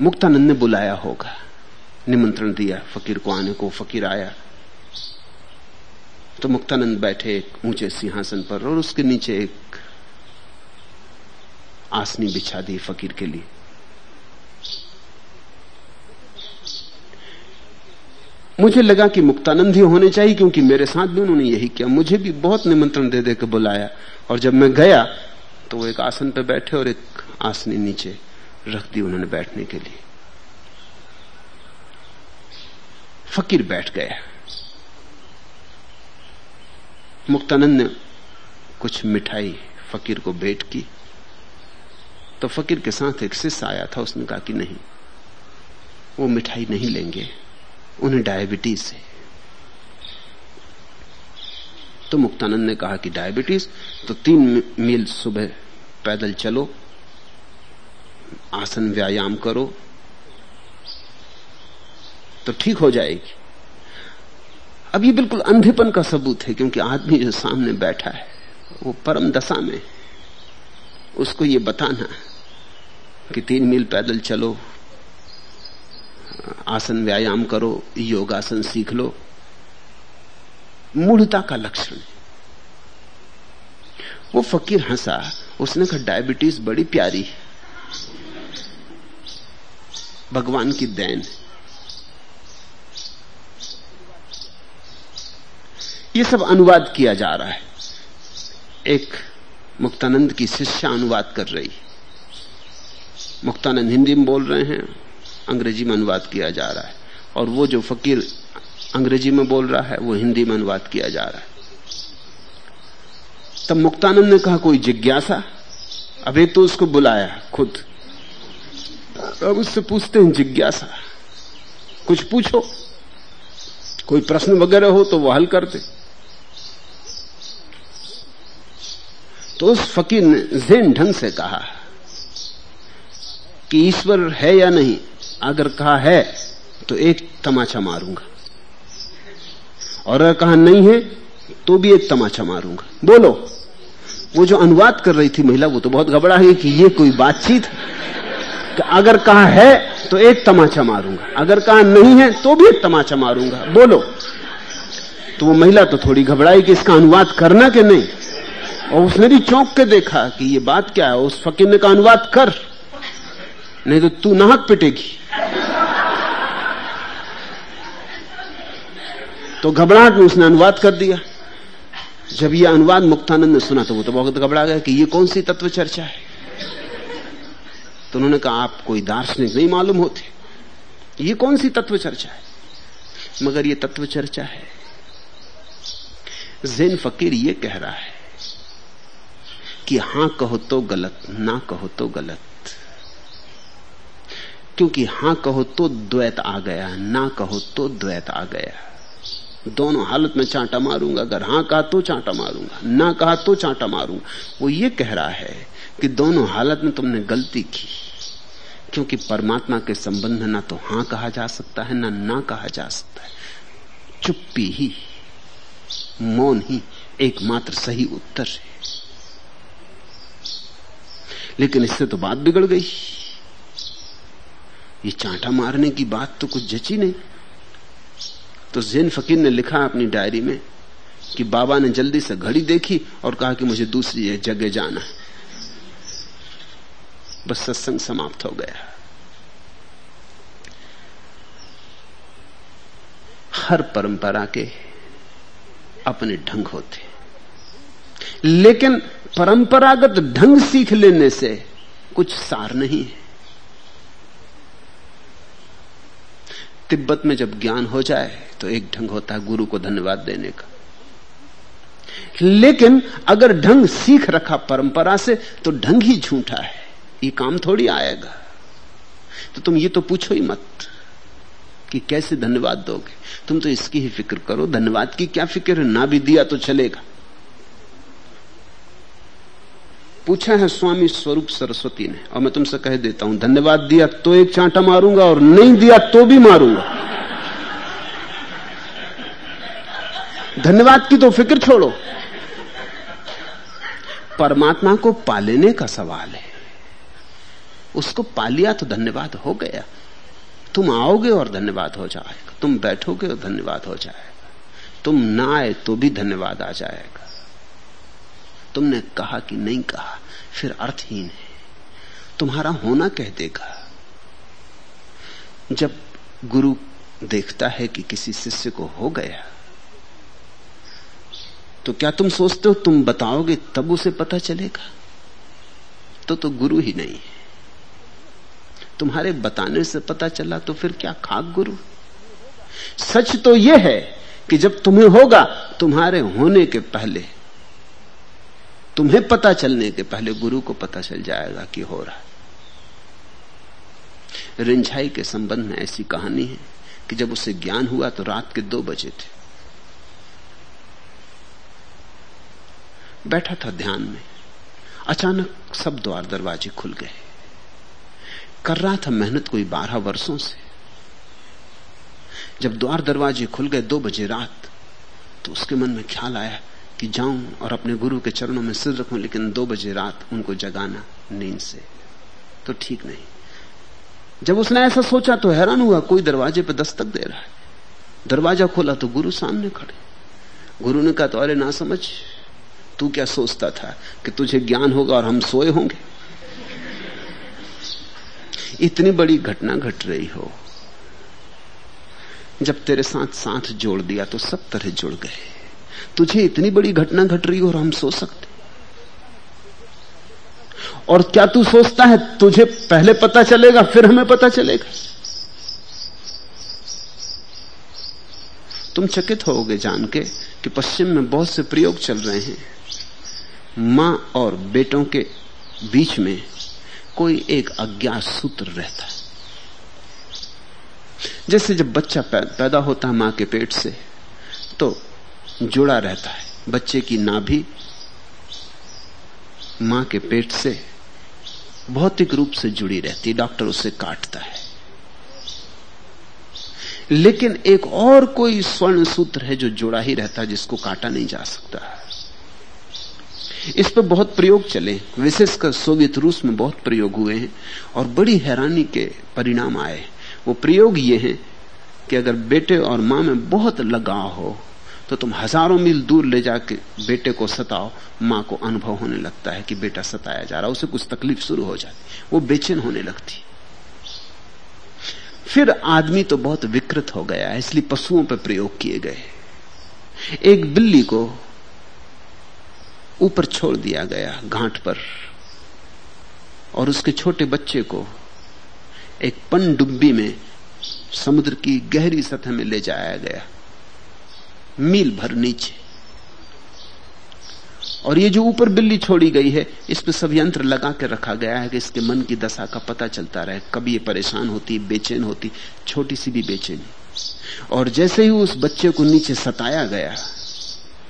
मुक्तानंद ने बुलाया होगा। निमंत्रण दिया, फकीर को आने को, फकीर आया। तो मुक्तानंद बैठे एक ऊँचे सिंहासन पर और उसके नीचे एक आसनी बिछा दी फकीर के लिए। मुझे लगा कि मुक्तानंद ही होने चाहिए, क्योंकि मेरे साथ भी उन्होंने यही किया। मुझे भी बहुत निमंत्रण दे दे के बुलाया। और जब मैं गया तो वो एक आसन पर बैठे और एक आसनी नीचे रख दी उन्होंने बैठने के लिए। फकीर बैठ गया। मुक्तानंद ने कुछ मिठाई फकीर को भेंट की। तो फकीर के साथ एक शिष्य आया था, उसने कहा कि नहीं, वो मिठाई नहीं लेंगे, उन्हें डायबिटीज़ है। तो मुक्तानंद ने कहा कि डायबिटीज़ तो तीन मील सुबह पैदल चलो, आसन व्यायाम करो तो ठीक हो जाएगी। अब ये बिल्कुल अंधेपन का सबूत है, क्योंकि आदमी जो सामने बैठा है, वो परम दशा में उसको ये बताना कि तीन मील पैदल चलो, आसन व्यायाम करो, योगासन सीख लो। मूढ़ता का लक्षण वो फकीर हंसा, उसने कहा, डायबिटीज़ बड़ी प्यारी है। भगवान की देन ये सब अनुवाद किया जा रहा है। एक मुक्तानंद की शिष्या अनुवाद कर रही। मुक्तानंद हिंदी में बोल रहे हैं, अंग्रेज़ी में अनुवाद किया जा रहा है। और वो जो फकीर अंग्रेज़ी में बोल रहा है, वो हिंदी में अनुवाद किया जा रहा है। तब मुक्तानंद ने कहा, कोई जिज्ञासा? एक तो उसको बुलाया, खुद। अब उससे पूछते हैं, जिज्ञासा? कुछ पूछो। कोई प्रश्न वगैरह हो तो वो हल करते तो उस फकीर ने जेन ढंग से कहा कि ईश्वर है या नहीं, अगर कहा है तो एक तमाचा मारूँगा। और अगर कहा नहीं है तो भी एक तमाचा मारूँगा। बोलो, वो जो अनुवाद कर रही थी महिला, वो तो बहुत घबरा गई कि ये कोई बातचीत अगर कहा है तो एक तमाचा मारूँगा। अगर कहा नहीं है तो भी एक तमाचा मारूँगा। बोलो तो वो महिला तो थोड़ी घबराई कि इसका अनुवाद करना कि नहीं? और उसने भी चौंक के देखा कि ये बात क्या है, उस फकीर ने का अनुवाद कर, नहीं तो तू नाहक पिटेगी। तो घबराहट में उसने अनुवाद कर दिया। जब ये अनुवाद मुक्तानंद ने सुना तो वो तो बहुत घबरा गया कि ये कौन सी तत्व चर्चा है? तो उन्होंने कहा, आप कोई दार्शनिक नहीं मालूम होते। ये कौन सी तत्व चर्चा है? मगर ये तत्व चर्चा है। जैन फकीर ये कह रहा है कि हाँ कहो तो गलत, ना कहो तो गलत। क्योंकि हाँ कहो तो द्वैत आ गया, ना कहो तो द्वैत आ गया। दोनों हालत में चांटा मारूँगा, अगर हाँ कहा तो चांटा मारूँगा, ना कहा तो चांटा मारूँगा। वो ये कह रहा है कि दोनों हालत में तुमने गलती की, क्योंकि परमात्मा के संबंध में ना तो हाँ कहा जा सकता है, ना ना कहा जा सकता है। चुप्पी ही, मौन ही, एकमात्र सही उत्तर है। लेकिन इससे तो बात बिगड़ गई। ये चांटा मारने की बात तो कुछ जची नहीं। तो जैन फकीर ने लिखा अपनी डायरी में कि बाबा ने जल्दी से घड़ी देखी और कहा कि मुझे दूसरी जगह जाना है। बस सत्संग समाप्त हो गया। हर परंपरा के अपने ढंग होते। लेकिन परंपरागत ढंग सीख लेने से कुछ सार नहीं है। तिब्बत में जब ज्ञान हो जाए तो एक ढंग होता है गुरु को धन्यवाद देने का। लेकिन अगर ढंग सीख रखा परंपरा से तो ढंग ही झूठा है। ये काम थोड़ी आएगा। तो तुम ये तो पूछो ही मत कि कैसे धन्यवाद दोगे। तुम तो इसकी ही फ़िक्र करो, धन्यवाद की क्या फ़िक्र ना भी दिया तो चलेगा। पूछा है, स्वामी स्वरूप सरस्वती ने। और मैं तुमसे कह देता हूँ, धन्यवाद दिया तो एक चांटा मारूँगा और नहीं दिया तो भी मारूँगा। धन्यवाद की तो फ़िक्र छोड़ो। परमात्मा को पालेने का सवाल है। उसको पा लिया तो धन्यवाद हो गया। तुम आओगे और धन्यवाद हो जाएगा। तुम बैठोगे और धन्यवाद हो जाएगा। तुम ना आए तो भी धन्यवाद आ जाएगा। तुमने कहा कि नहीं कहा, फिर अर्थहीन है। तुम्हारा होना कह देगा। जब गुरु देखता है कि किसी शिष्य को हो गया तो क्या तुम सोचते हो तुम बताओगे तब उसे पता चलेगा? तो तो गुरु ही नहीं है। तुम्हारे बताने से पता चला तो फिर क्या खाक गुरु? सच तो यह है कि जब तुम्हें होगा, तुम्हारे होने के पहले तुम्हें पता चलने के पहले गुरु को पता चल जाएगा कि हो रहा है। रिंझाई के संबंध में ऐसी कहानी है कि जब उसे ज्ञान हुआ तो रात के दो बजे थे। बैठा था ध्यान में। अचानक सब द्वार दरवाजे खुल गए। कर रहा था मेहनत कोई बारह वर्षों से। जब द्वार दरवाजे खुल गए दो बजे रात तो उसके मन में ख्याल आया कि जाऊँ और अपने गुरु के चरणों में सिर रखूँ, लेकिन दो बजे रात उनको जगाना नींद से तो ठीक नहीं। जब उसने ऐसा सोचा तो हैरान हुआ, कोई दरवाजे पर दस्तक दे रहा है। दरवाज़ा खोला तो गुरु सामने खड़े। गुरु ने कहा तो अरे ना समझ, तू क्या सोचता था कि तुझे ज्ञान होगा और हम सोए होंगे? इतनी बड़ी घटना घट रही हो। जब तेरे साथ साथ जोड़ दिया तो सब तरह जुड़ गए। तुझे इतनी बड़ी घटना घट रही हो और हम सो सकते। और क्या तू सोचता है, तुझे पहले पता चलेगा, फिर हमें पता चलेगा? तुम चकित होगे जान के कि पश्चिम में बहुत से प्रयोग चल रहे हैं। माँ और बेटों के बीच में कोई एक अज्ञात सूत्र रहता है। जैसे जब बच्चा पैदा होता है माँ के पेट से तो जुड़ा रहता है। बच्चे की नाभि माँ के पेट से भौतिक रूप से जुड़ी रहती डॉक्टर उसे काटता है। लेकिन एक और कोई स्वर्ण सूत्र है जो जुड़ा ही रहता है, जिसको काटा नहीं जा सकता। इस पर बहुत प्रयोग चले। विशेषकर सोवियत रूस में बहुत प्रयोग हुए हैं और बड़ी हैरानी के परिणाम आए। वो प्रयोग ये हैं कि अगर बेटे और माँ में बहुत लगाव हो तो तुम हज़ारों मील दूर ले जाके बेटे को सताओ, माँ को अनुभव होने लगता है कि बेटा सताया जा रहा उसे कुछ तकलीफ़ शुरू हो जाती वो बेचैन होने लगती फिर आदमी तो बहुत विकृत हो गया है, इसलिए पशुओं पर प्रयोग किए गए एक बिल्ली को ऊपर छोड़ दिया गया घाट पर, और उसके छोटे बच्चे को एक पनडुब्बी में समुद्र की गहरी सतह में ले जाया गया। मील भर नीचे। और ये जो ऊपर बिल्ली छोड़ी गई है, इस पर सब यंत्र लगा के रखा गया है कि इसके मन की दशा का पता चलता रहे। कभी ये परेशान होती, बेचैन होती, छोटी सी भी बेचैनी। और जैसे ही उस बच्चे को नीचे सताया गया,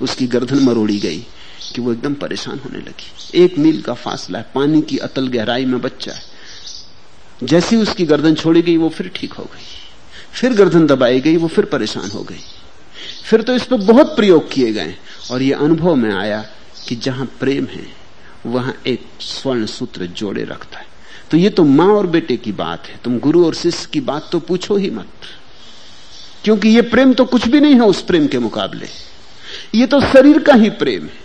उसकी गर्दन मरोड़ी गई कि वो एकदम परेशान होने लगी। एक मील का फासला है, पानी की अतल गहराई में बच्चा है। जैसी उसकी गर्दन छोड़ी गई, वो फिर ठीक हो गई। फिर गर्दन दबाई गई, वो फिर परेशान हो गई। फिर तो इस पर बहुत प्रयोग किए गए और ये अनुभव में आया कि जहाँ प्रेम है, वहाँ एक स्वर्ण सूत्र जोड़े रखता है। तो ये तो माँ और बेटे की बात है। तुम गुरु और शिष्य की बात तो पूछो ही मत। क्योंकि ये प्रेम तो कुछ भी नहीं है उस प्रेम के मुकाबले। ये तो शरीर का ही प्रेम है।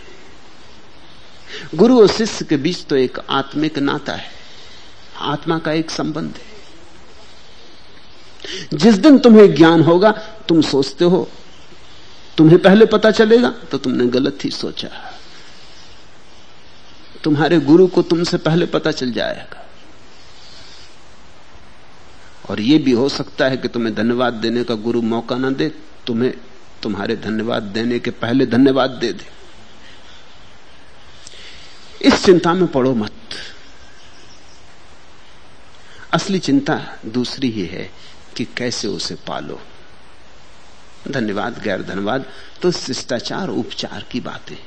गुरु और शिष्य के बीच तो एक आत्मिक नाता है। आत्मा का एक संबंध है। जिस दिन तुम्हें ज्ञान होगा, तुम सोचते हो तुम्हें पहले पता चलेगा तो तुमने गलत ही सोचा। तुम्हारे गुरु को तुमसे पहले पता चल जाएगा। और यह भी हो सकता है कि तुम्हें धन्यवाद देने का गुरु मौका ना दे, तुम्हें तुम्हारे धन्यवाद देने के पहले धन्यवाद दे दे। इस चिंता में पड़ो मत। असली चिंता दूसरी ही है कि कैसे उसे पालो। धन्यवाद, गैर धन्यवाद। तो शिष्टाचार, उपचार की बातें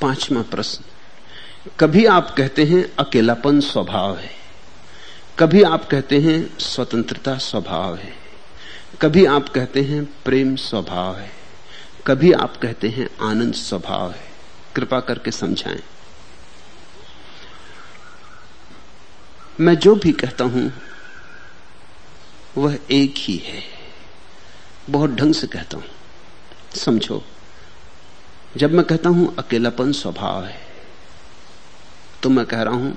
पांचवा प्रश्न। कभी आप कहते हैं अकेलापन स्वभाव है। कभी आप कहते हैं स्वतंत्रता स्वभाव है। कभी आप कहते हैं प्रेम स्वभाव है। कभी आप कहते हैं आनंद स्वभाव है। कृपा करके समझाएँ। मैं जो भी कहता हूँ, वह एक ही है। बहुत ढंग से कहता हूँ। समझो, जब मैं कहता हूँ अकेलापन स्वभाव है तो मैं कह रहा हूँ,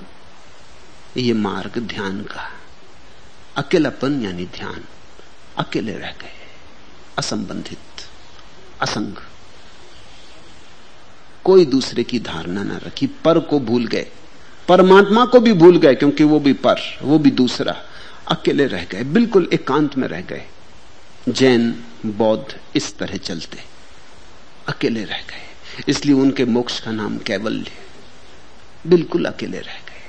ये मार्ग ध्यान का। अकेलापन यानी ध्यान, अकेले रह गए, असंबंधित। असंग। कोई दूसरे की धारणा ना रखी, पर को भूल गए। परमात्मा को भी भूल गए, क्योंकि वो भी पर, वो भी दूसरा। अकेले रह गए, बिल्कुल एकांत में रह गए। जैन, बौद्ध इस तरह चलते। अकेले रह गए। इसलिए उनके मोक्ष का नाम कैवल्य। बिल्कुल अकेले रह गए।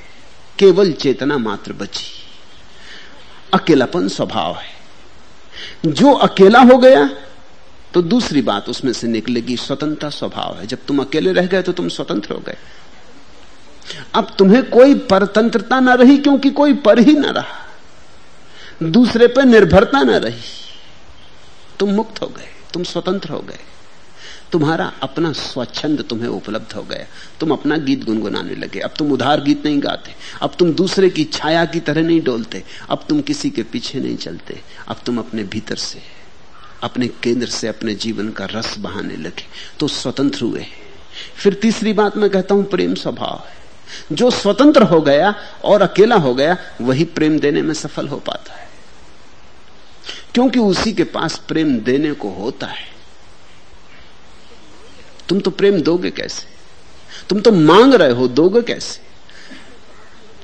केवल चेतना मात्र बची। अकेलापन स्वभाव है। जो अकेला हो गया तो दूसरी बात उसमें से निकलेगी, स्वतंत्रता स्वभाव है। जब तुम अकेले रह गए तो तुम स्वतंत्र हो गए। अब तुम्हें कोई परतंत्रता ना रही, क्योंकि कोई पर ही ना रहा। दूसरे पर निर्भरता ना रही। तुम मुक्त हो गए, तुम स्वतंत्र हो गए। तुम्हारा अपना स्वच्छंद तुम्हें उपलब्ध हो गया। तुम अपना गीत गुनगुनाने लगे। अब तुम उधार गीत नहीं गाते। अब तुम दूसरे की छाया की तरह नहीं डोलते। अब तुम किसी के पीछे नहीं चलते। अब तुम अपने भीतर से अपने केंद्र से अपने जीवन का रस बहाने लगे तो स्वतंत्र हुए। फिर तीसरी बात मैं कहता हूँ, प्रेम स्वभाव है। जो स्वतंत्र हो गया और अकेला हो गया, वही प्रेम देने में सफल हो पाता है। क्योंकि उसी के पास प्रेम देने को होता है। तुम तो प्रेम दोगे कैसे? तुम तो मांग रहे हो, दोगे कैसे?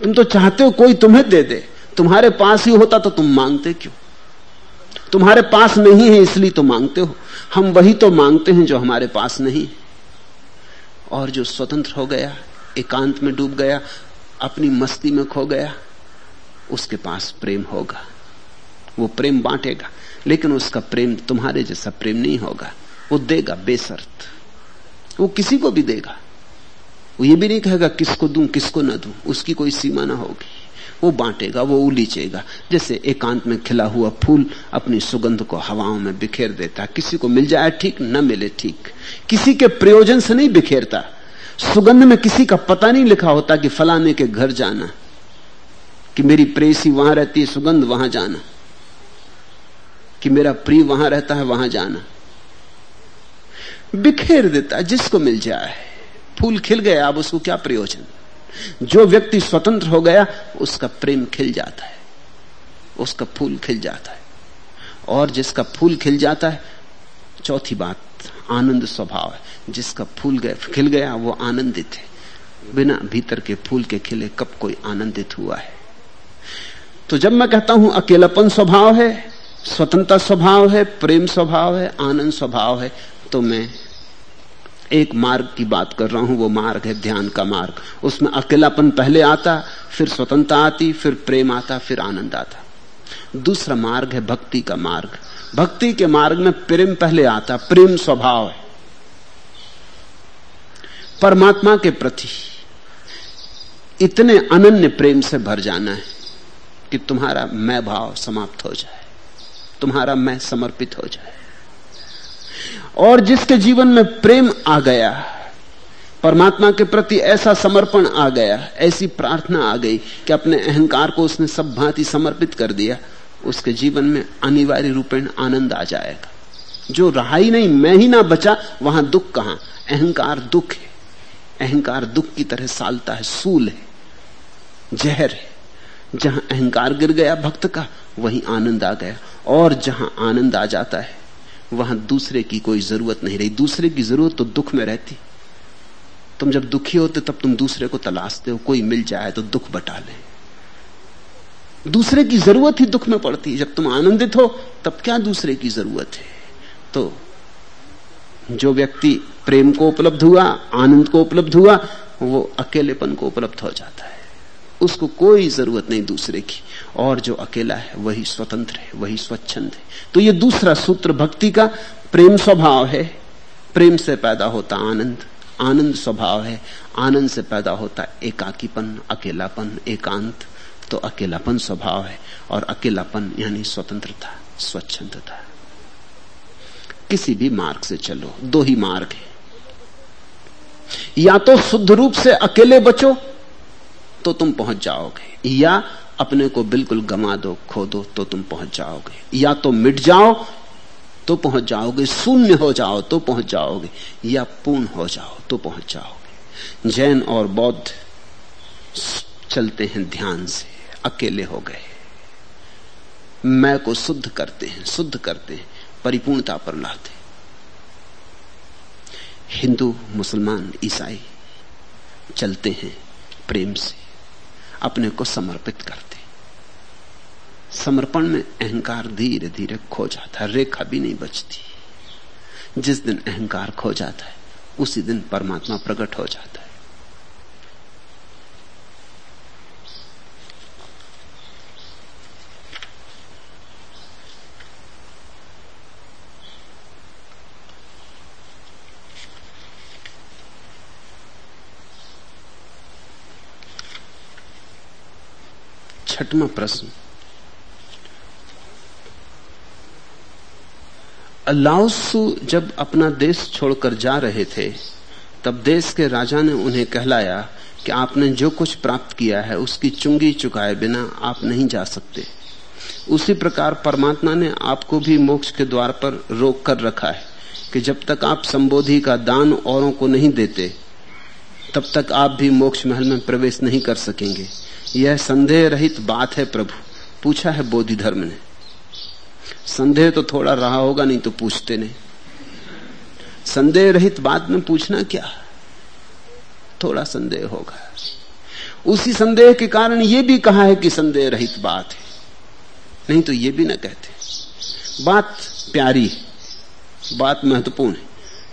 तुम तो चाहते हो कोई तुम्हें दे दे। तुम्हारे पास ही होता तो तुम मांगते क्यों? तुम्हारे पास नहीं है, इसलिए तो मांगते हो। हम वही तो मांगते हैं जो हमारे पास नहीं और जो स्वतंत्र हो गया, एकांत में डूब गया, अपनी मस्ती में खो गया, उसके पास प्रेम होगा। वो प्रेम बांटेगा, लेकिन उसका प्रेम तुम्हारे जैसा प्रेम नहीं होगा। वो देगा बेसर्त। वो किसी को भी देगा। वो ये भी नहीं कहेगा, किसको दूँ, किसको ना दूँ, उसकी कोई सीमा ना होगी। वो बांटेगा, वो उलीचेगा। जैसे एकांत में खिला हुआ फूल अपनी सुगंध को हवाओं में बिखेर देता। किसी को मिल जाए ठीक, न मिले ठीक। किसी के प्रयोजन से नहीं बिखेरता। सुगंध में किसी का पता नहीं लिखा होता कि फलाने के घर जाना। कि मेरी प्रेसी वहाँ रहती है, सुगंध वहाँ जाना। कि मेरा प्रिय वहाँ रहता है, वहाँ जाना। बिखेर देता, जिसको मिल जाए। फूल खिल गया, अब उसको क्या प्रयोजन? जो व्यक्ति स्वतंत्र हो गया, उसका प्रेम खिल जाता है। उसका फूल खिल जाता है। और जिसका फूल खिल जाता है, चौथी बात, आनंद स्वभाव है। जिसका फूल गया खिल गया, वो आनंदित है। बिना भीतर के फूल के खिले कब कोई आनंदित हुआ है? तो जब मैं कहता हूँ, अकेलापन स्वभाव है, स्वतंत्रता स्वभाव है, प्रेम स्वभाव है, आनंद स्वभाव है तो मैं एक मार्ग की बात कर रहा हूँ, वो मार्ग है ध्यान का मार्ग। उसमें अकेलापन पहले आता, फिर स्वतंत्रता आती, फिर प्रेम आता, फिर आनंद आता। दूसरा मार्ग है भक्ति का मार्ग। भक्ति के मार्ग में प्रेम पहले आता, प्रेम स्वभाव है। परमात्मा के प्रति इतने अनन्य प्रेम से भर जाना है कि तुम्हारा मैं भाव समाप्त हो जाए, तुम्हारा मैं समर्पित हो जाए। और जिसके जीवन में प्रेम आ गया, परमात्मा के प्रति ऐसा समर्पण आ गया, ऐसी प्रार्थना आ गई कि अपने अहंकार को उसने सब भांति समर्पित कर दिया, उसके जीवन में अनिवार्य रूपेण आनंद आ जाएगा। जो रहा ही नहीं, मैं ही ना बचा, वहाँ दुख कहाँ? अहंकार दुख है। अहंकार दुख की तरह सालता है, सूल है, जहर है। जहाँ अहंकार गिर गया भक्त का, वहीं आनंद आ गया। और जहाँ आनंद आ जाता है वहाँ दूसरे की कोई ज़रूरत नहीं रही। दूसरे की ज़रूरत तो दुख में रहती। तुम जब दुखी होते, तब तुम दूसरे को तलाशते हो। कोई मिल जाए तो दुख बटा ले। दूसरे की ज़रूरत ही दुख में पड़ती जब तुम आनंदित हो, तब क्या दूसरे की ज़रूरत है? तो जो व्यक्ति प्रेम को उपलब्ध हुआ, आनंद को उपलब्ध हुआ, वो अकेलेपन को उपलब्ध हो जाता है। उसको कोई ज़रूरत नहीं दूसरे की। और जो अकेला है, वही स्वतंत्र है, वही स्वच्छंद है। तो ये दूसरा सूत्र भक्ति का प्रेम स्वभाव है। प्रेम से पैदा होता आनंद आनंद स्वभाव है। आनंद से पैदा होता एकाकीपन, अकेलापन, एकांत तो अकेलापन स्वभाव है। और अकेलापन यानी स्वतंत्रता, स्वच्छंदता। किसी भी मार्ग से चलो, दो ही मार्ग है। या तो शुद्ध रूप से अकेले बचो तो तुम पहुँच जाओगे। या अपने को बिल्कुल गमा दो, खो दो तो तुम पहुँच जाओगे। या तो मिट जाओ तो पहुँच जाओगे। शून्य हो जाओ तो पहुँच जाओगे। या पूर्ण हो जाओ तो पहुँच जाओगे। जैन और बौद्ध चलते हैं ध्यान से, अकेले हो गए। मैं को शुद्ध करते हैं, शुद्ध करते हैं, परिपूर्णता पर लाते हिंदू, मुसलमान, ईसाई चलते हैं प्रेम से। अपने को समर्पित करते समर्पण में अहंकार धीरे धीरे खो जाता है, रेखा भी नहीं बचती। जिस दिन अहंकार खो जाता है, उसी दिन परमात्मा प्रकट हो जाता है। छठवा प्रश्न। लाओसु जब अपना देश छोड़कर जा रहे थे, तब देश के राजा ने उन्हें कहलाया कि आपने जो कुछ प्राप्त किया है, उसकी चुंगी चुकाए बिना आप नहीं जा सकते। उसी प्रकार परमात्मा ने आपको भी मोक्ष के द्वार पर रोक कर रखा है कि जब तक आप संबोधि का दान औरों को नहीं देते तब तक आप भी मोक्ष महल में प्रवेश नहीं कर सकेंगे। यह संदेह रहित बात है प्रभु। पूछा है बोधि धर्म ने। संदेह तो थोड़ा रहा होगा, नहीं तो पूछते नहीं। संदेह रहित बात में पूछना क्या? थोड़ा संदेह होगा। उसी संदेह के कारण यह भी कहा है कि संदेह रहित बात है। नहीं तो यह भी ना कहते। बात प्यारी बात महत्वपूर्ण है।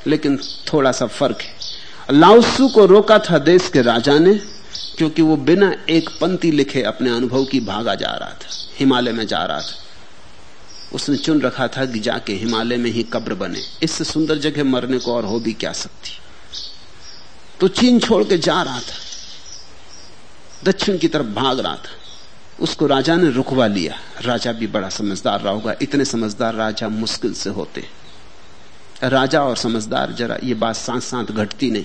लेकिन थोड़ा सा फ़र्क है। लाउसू को रोका था देश के राजा ने, क्योंकि वो बिना एक पंक्ति लिखे अपने अनुभव की भागा जा रहा था, हिमालय में जा रहा था। उसने चुन रखा था कि जाके हिमालय में ही कब्र बने। इससे सुंदर जगह मरने को और हो भी क्या सकती? तो चीन छोड़ के जा रहा था। दक्षिण की तरफ़ भाग रहा था। उसको राजा ने रुकवा लिया। राजा भी बड़ा समझदार रहा होगा। इतने समझदार राजा मुश्किल से होते। राजा और समझदार जरा ये बात साथ साथ घटती नहीं।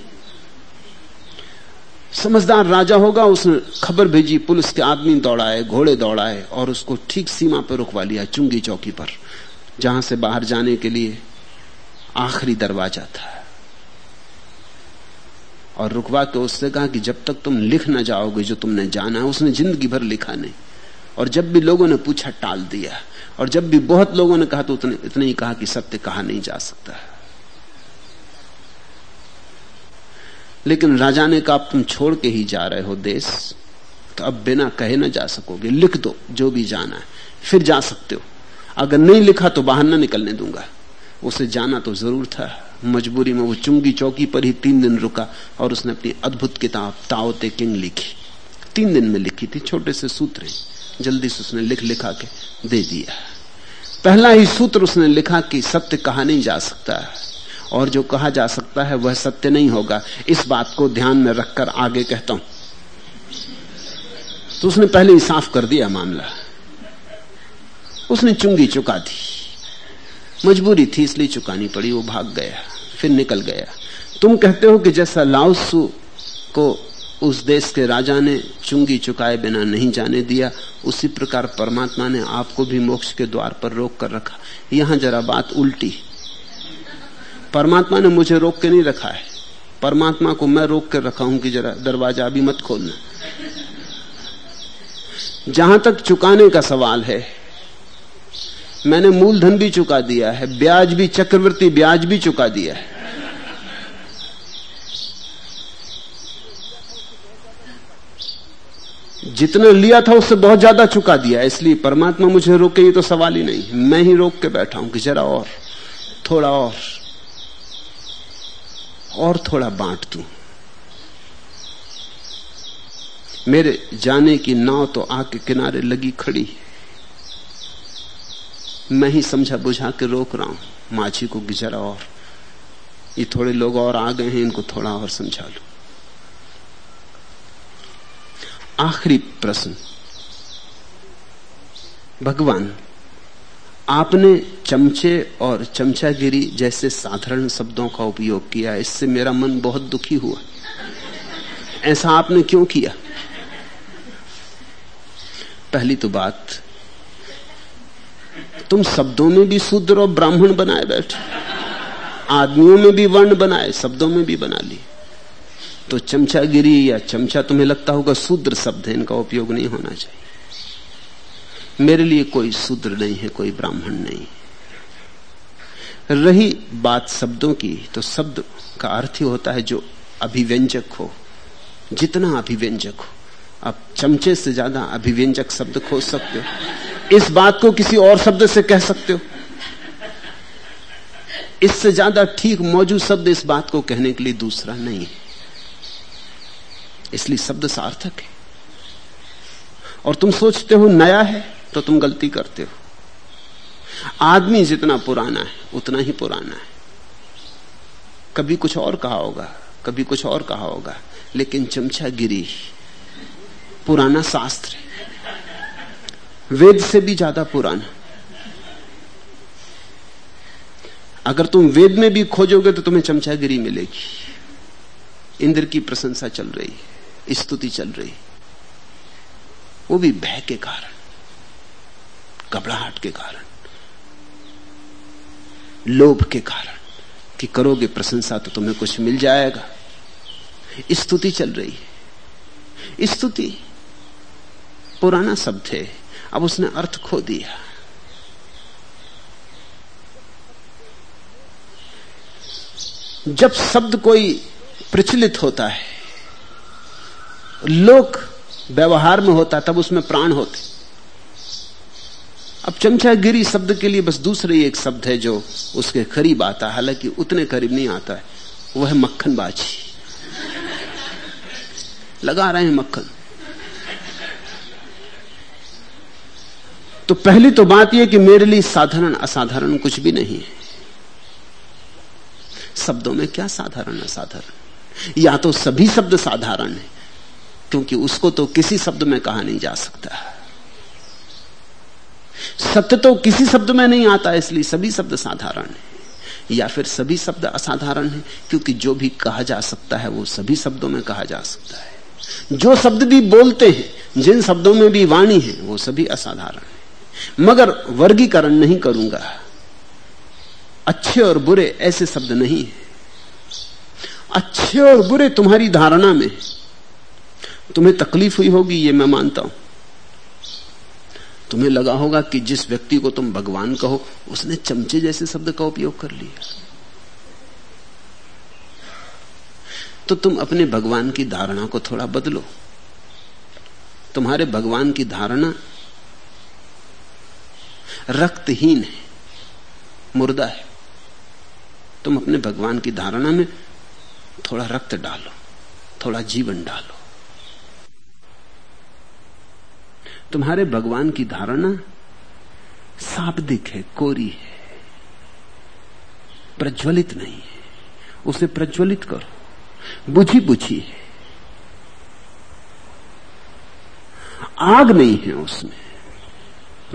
समझदार राजा होगा, उसने खबर भेजी, पुलिस के आदमी दौड़ाए, घोड़े दौड़ाए, और उसको ठीक सीमा पर रुकवा लिया चुंगी चौकी पर, जहाँ से बाहर जाने के लिए आखिरी दरवाज़ा था। और रुकवा के उससे कहा कि जब तक तुम लिख ना जाओगे, जो तुमने जाना है उसने ज़िंदगी भर लिखा नहीं। और जब भी लोगों ने पूछा, टाल दिया। और जब भी बहुत लोगों ने कहा तो उतने, इतने ही कहा कि सत्य कहा नहीं जा सकता। है लेकिन राजा ने कहा तुम छोड़ के ही जा रहे हो देश। तो अब बिना कहे ना जा सकोगे। लिख दो, जो भी जाना है। फिर जा सकते हो। अगर नहीं लिखा तो बाहर ना निकलने दूँगा। उसे जाना तो ज़रूर था। मजबूरी में वो चुंगी चौकी पर ही तीन दिन रुका और उसने अपनी अद्भुत किताब ताओते किंग लिखी। तीन दिन में लिखी थी। छोटे से सूत्र जल्दी से उसने लिख लिखा के दे दिया। पहला ही सूत्र उसने लिखा कि सत्य कहा नहीं जा सकता। और जो कहा जा सकता है वह सत्य नहीं होगा। इस बात को ध्यान में रखकर आगे कहता हूँ। तो उसने पहले ही साफ़ कर दिया मामला। उसने चुंगी चुका दी। मजबूरी थी, इसलिए चुकानी पड़ी, वो भाग गया, फिर निकल गया। तुम कहते हो कि जैसा लाउसु को उस देश के राजा ने चुंगी चुकाए बिना नहीं जाने दिया, उसी प्रकार परमात्मा ने आपको भी मोक्ष के द्वार पर रोक कर रखा। यहाँ जरा बात उल्टी। परमात्मा ने मुझे रोक के नहीं रखा है। परमात्मा को मैं रोक कर रखा हूँ कि जरा दरवाज़ा अभी मत खोलना। जहाँ तक चुकाने का सवाल है, मैंने मूलधन भी चुका दिया है, ब्याज भी चक्रवर्ती ब्याज भी चुका दिया है। जितना लिया था उससे बहुत ज़्यादा चुका दिया, इसलिए परमात्मा मुझे रोके ये तो सवाल ही नहीं। मैं ही रोक के बैठा हूँ कि जरा और, थोड़ा और। और थोड़ा बांट दू। मेरे जाने की नाव तो आके किनारे लगी खड़ी। मैं ही समझा बुझा के रोक रहा हूँ। माझी को जरा और। ये थोड़े लोग और आ गए हैं, इनको थोड़ा और समझा लो। आखिरी प्रश्न। भगवान आपने चमचे और चमचागिरी जैसे साधारण शब्दों का उपयोग किया, इससे मेरा मन बहुत दुखी हुआ। ऐसा आपने क्यों किया? पहली तो बात, तुम शब्दों में भी शूद्र और ब्राह्मण बनाए बैठे। आदमियों में भी वर्ण बनाए, शब्दों में भी बना ली तो चमचागिरी या चमचा तुम्हें लगता होगा शूद्र शब्द है, इनका उपयोग नहीं होना चाहिए। मेरे लिए कोई शूद्र नहीं है, कोई ब्राह्मण नहीं। रही बात शब्दों की तो शब्द का अर्थ ही होता है जो अभिव्यंजक हो। जितना अभिव्यंजक हो, आप चमचे से ज़्यादा अभिव्यंजक शब्द खोज सकते हो। इस बात को किसी और शब्द से कह सकते हो। इससे ज़्यादा ठीक मौजूद शब्द इस बात को कहने के लिए दूसरा नहीं है। इसलिए शब्द सार्थक है। और तुम सोचते हो नया है तो तुम गलती करते हो। आदमी जितना पुराना है, उतना ही पुराना है। कभी कुछ और कहा होगा, कभी कुछ और कहा होगा, लेकिन चमचा गिरी पुराना शास्त्र वेद से भी ज़्यादा पुराना। अगर तुम वेद में भी खोजोगे तो तुम्हें चमचागिरी मिलेगी। इंद्र की प्रशंसा चल रही स्तुति चल रही वो भी भय के कारण। घबराहट के कारण, लोभ के कारण कि करोगे प्रशंसा तो तुम्हें कुछ मिल जाएगा। स्तुति चल रही है। स्तुति, पुराना शब्द है, अब उसने अर्थ खो दिया। जब शब्द कोई प्रचलित होता है, लोक व्यवहार में होता तब उसमें प्राण होते अब चमचागिरी शब्द के लिए बस दूसरे एक शब्द है जो उसके करीब आता है। हालाँकि उतने करीब नहीं आता है। वह है मक्खन बाजी लगा रहे हैं मक्खन। तो पहली तो बात यह कि मेरे लिए साधारण असाधारण कुछ भी नहीं है। शब्दों में क्या साधारण असाधारण? या तो सभी शब्द साधारण है, क्योंकि उसको तो किसी शब्द में कहा नहीं जा सकता। सत्य तो किसी शब्द में नहीं आता, इसलिए सभी शब्द साधारण है। या फिर सभी शब्द असाधारण है, क्योंकि जो भी कहा जा सकता है, वो सभी शब्दों में कहा जा सकता है। जो शब्द भी बोलते हैं, जिन शब्दों में भी वाणी है, वो सभी असाधारण है। मगर वर्गीकरण नहीं करूँगा। अच्छे और बुरे ऐसे शब्द नहीं है। अच्छे और बुरे तुम्हारी धारणा में तुम्हें तकलीफ़ हुई होगी, ये मैं मानता हूँ। तुम्हें लगा होगा कि जिस व्यक्ति को तुम भगवान कहो, उसने चमचे जैसे शब्द का उपयोग कर लिया। तो तुम अपने भगवान की धारणा को थोड़ा बदलो। तुम्हारे भगवान की धारणा रक्तहीन है, मुर्दा है। तुम अपने भगवान की धारणा में थोड़ा रक्त डालो, थोड़ा जीवन डालो। तुम्हारे भगवान की धारणा शाब्दिक है, कोरी है, प्रज्वलित नहीं है। उसे प्रज्वलित करो बुझी बुझी है। आग नहीं है उसमें।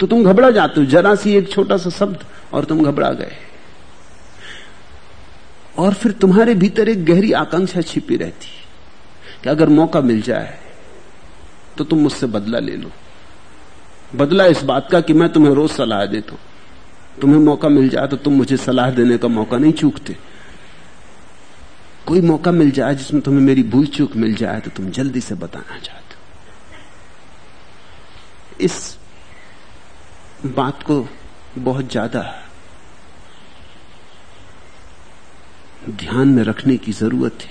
तो तुम घबरा जाते हो, जरा सी एक छोटा सा शब्द और तुम घबरा गए। और फिर तुम्हारे भीतर एक गहरी आकांक्षा छिपी रहती कि अगर मौका मिल जाए तो तुम मुझसे बदला ले लो। बदला इस बात का कि मैं तुम्हें रोज सलाह देता हूँ। तुम्हें मौका मिल जाए तो तुम मुझे सलाह देने का मौका नहीं चूकते। कोई मौका मिल जाए जिसमें तुम्हें मेरी भूल चूक मिल जाए तो तुम जल्दी से बताना चाहते हो। इस बात को बहुत ज़्यादा ध्यान में रखने की ज़रूरत है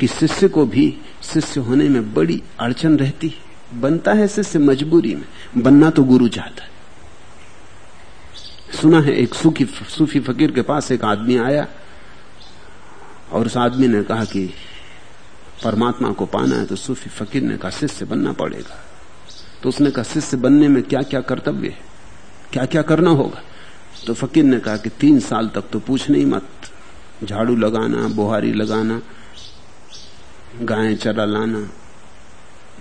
कि शिष्य को भी शिष्य होने में बड़ी अड़चन रहती है। बनता है शिष्य मजबूरी में। बनना तो गुरु चाहता है। सुना है एक सूफी सूफी फकीर के पास एक आदमी आया और उस आदमी ने कहा कि परमात्मा को पाना है तो सूफी फकीर ने कहा, शिष्य बनना पड़ेगा। तो उसने कहा, शिष्य बनने में क्या क्या कर्तव्य है? क्या क्या करना होगा? तो फकीर ने कहा कि तीन साल तक तो पूछ नहीं मत। झाड़ू लगाना, बुहारी लगाना, गायें चरा लाना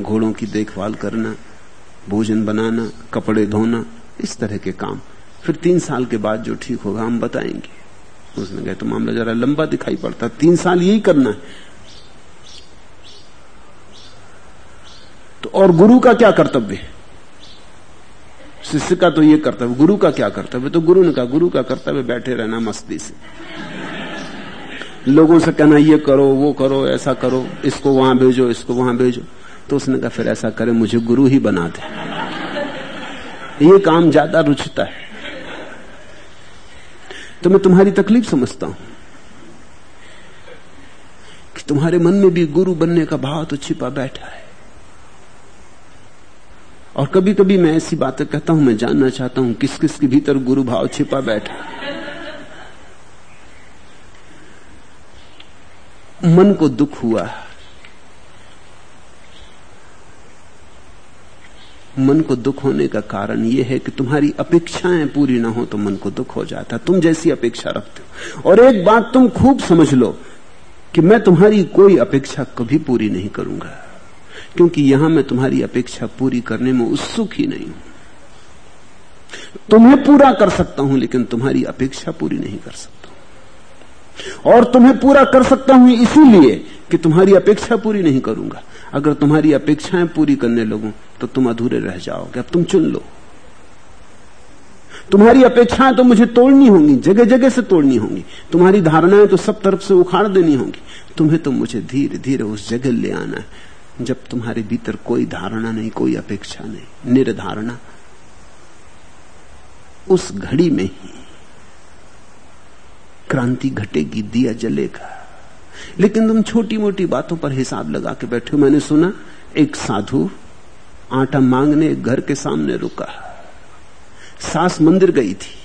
घोड़ों की देखभाल करना, भोजन बनाना, कपड़े धोना, इस तरह के काम। फिर तीन साल के बाद जो ठीक होगा, हम बताएँगे। उसने कहा तो मामला जरा लंबा दिखाई पड़ता। तीन साल यही करना है। तो और गुरु का क्या कर्तव्य है? शिष्य का तो ये कर्तव्य, गुरु का क्या कर्तव्य? तो गुरु ने कहा, गुरु का कर्तव्य बैठे रहना मस्ती से। लोगों से कहना, ये करो, वो करो, ऐसा करो, इसको वहाँ भेजो, इसको वहाँ भेजो। तो उसने कहा, फिर ऐसा करे, मुझे गुरु ही बना दे। ये काम ज़्यादा रुचता है। तो मैं तुम्हारी तकलीफ़ समझता हूँ कि तुम्हारे मन में भी गुरु बनने का भाव तो छिपा बैठा है। और कभी कभी मैं ऐसी बातें कहता हूँ, मैं जानना चाहता हूँ किस किस के भीतर गुरु भाव छिपा बैठा मन को दुख हुआ मन को दुख होने का कारण यह है कि तुम्हारी अपेक्षाएँ पूरी ना हो तो मन को दुख हो जाता तुम जैसी अपेक्षा रखते हो। और एक बात तुम खूब समझ लो कि मैं तुम्हारी कोई अपेक्षा कभी पूरी नहीं करूँगा। क्योंकि यहाँ मैं तुम्हारी अपेक्षा पूरी करने में उत्सुक ही नहीं हूँ। तुम्हें पूरा कर सकता हूँ, लेकिन तुम्हारी अपेक्षा पूरी नहीं कर सकता और तुम्हें पूरा कर सकता हूँ इसीलिए कि तुम्हारी अपेक्षा पूरी नहीं करूँगा। अगर तुम्हारी अपेक्षाएँ पूरी करने लगूं तो तुम अधूरे रह जाओगे। अब तुम चुन लो। तुम्हारी अपेक्षाएँ तो मुझे तोड़नी होंगी जगह जगह से तोड़नी होंगी। तुम्हारी धारणाएँ तो सब तरफ़ से उखाड़ देनी होंगी। तुम्हें तो मुझे धीरे धीरे उस जगह ले आना है, जब तुम्हारे भीतर कोई धारणा नहीं, कोई अपेक्षा नहीं, निर्धारणा। उस घड़ी में ही क्रांति घटेगी, दिया जलेगा। लेकिन तुम छोटी मोटी बातों पर हिसाब लगा के बैठे हो। मैंने सुना, एक साधु आटा मांगने घर के सामने रुका। सास मंदिर गई थी।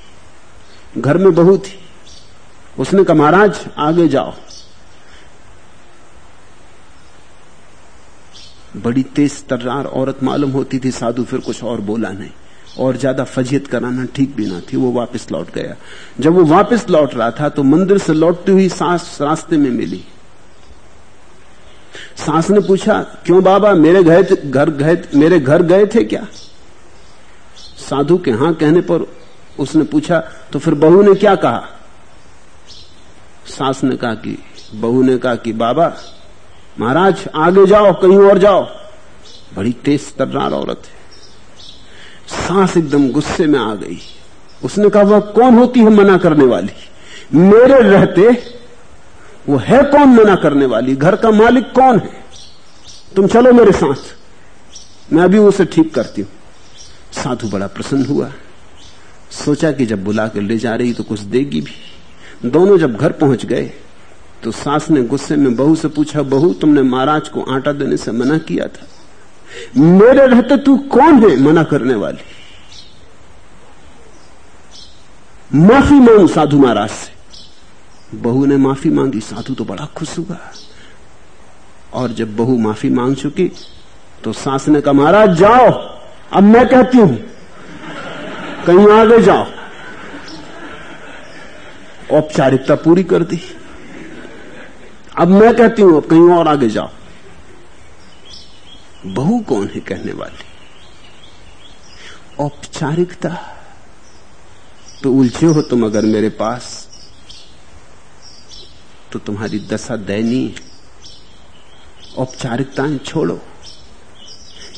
घर में बहू थी। उसने कहा, महाराज, आगे जाओ। बड़ी तेज तर्रार औरत मालूम होती थी, साधु फिर कुछ और बोला नहीं। और ज़्यादा फजीयत कराना ठीक भी ना थी, वो वापस लौट गया। जब वो वापस लौट रहा था तो मंदिर से लौटती हुई सांस रास्ते में मिली। सांस ने पूछा, क्यों बाबा, मेरे घर घर गए, मेरे घर गए थे क्या? साधु के हाँ कहने पर उसने पूछा तो फिर बहू ने क्या कहा? सास ने कहा कि, बहू ने कहा कि, बाबा, महाराज, आगे जाओ, कहीं और जाओ। बड़ी तेज तर्रार औरत है। सांस एकदम गुस्से में आ गई। उसने कहा, वह कौन होती है मना करने वाली? मेरे रहते वो है कौन मना करने वाली? घर का मालिक कौन है? तुम चलो मेरे साथ। मैं अभी उसे ठीक करती हूँ। साधु बड़ा प्रसन्न हुआ। सोचा कि जब बुला कर ले जा रही तो कुछ देगी भी। दोनों जब घर पहुँच गए तो सास ने गुस्से में बहू से पूछा, बहू, तुमने महाराज को आटा देने से मना किया था? मेरे रहते तू कौन है? मना करने वाली। माफ़ी मांग साधु महाराज से। बहू ने माफ़ी मांगी, साधु तो बड़ा खुश हुआ। और जब बहू माफ़ी मांग चुकी तो सास ने कहा, महाराज, जाओ। अब मैं कहती हूँ, कहीं आगे जाओ। औपचारिकता पूरी कर दी। अब मैं कहती हूँ, अब कहीं और आगे जाओ। बहु कौन है कहने वाली? औपचारिकता। तो उलझे हो तुम अगर मेरे पास तो तुम्हारी दशा दयनीय औपचारिकताएँ छोड़ो।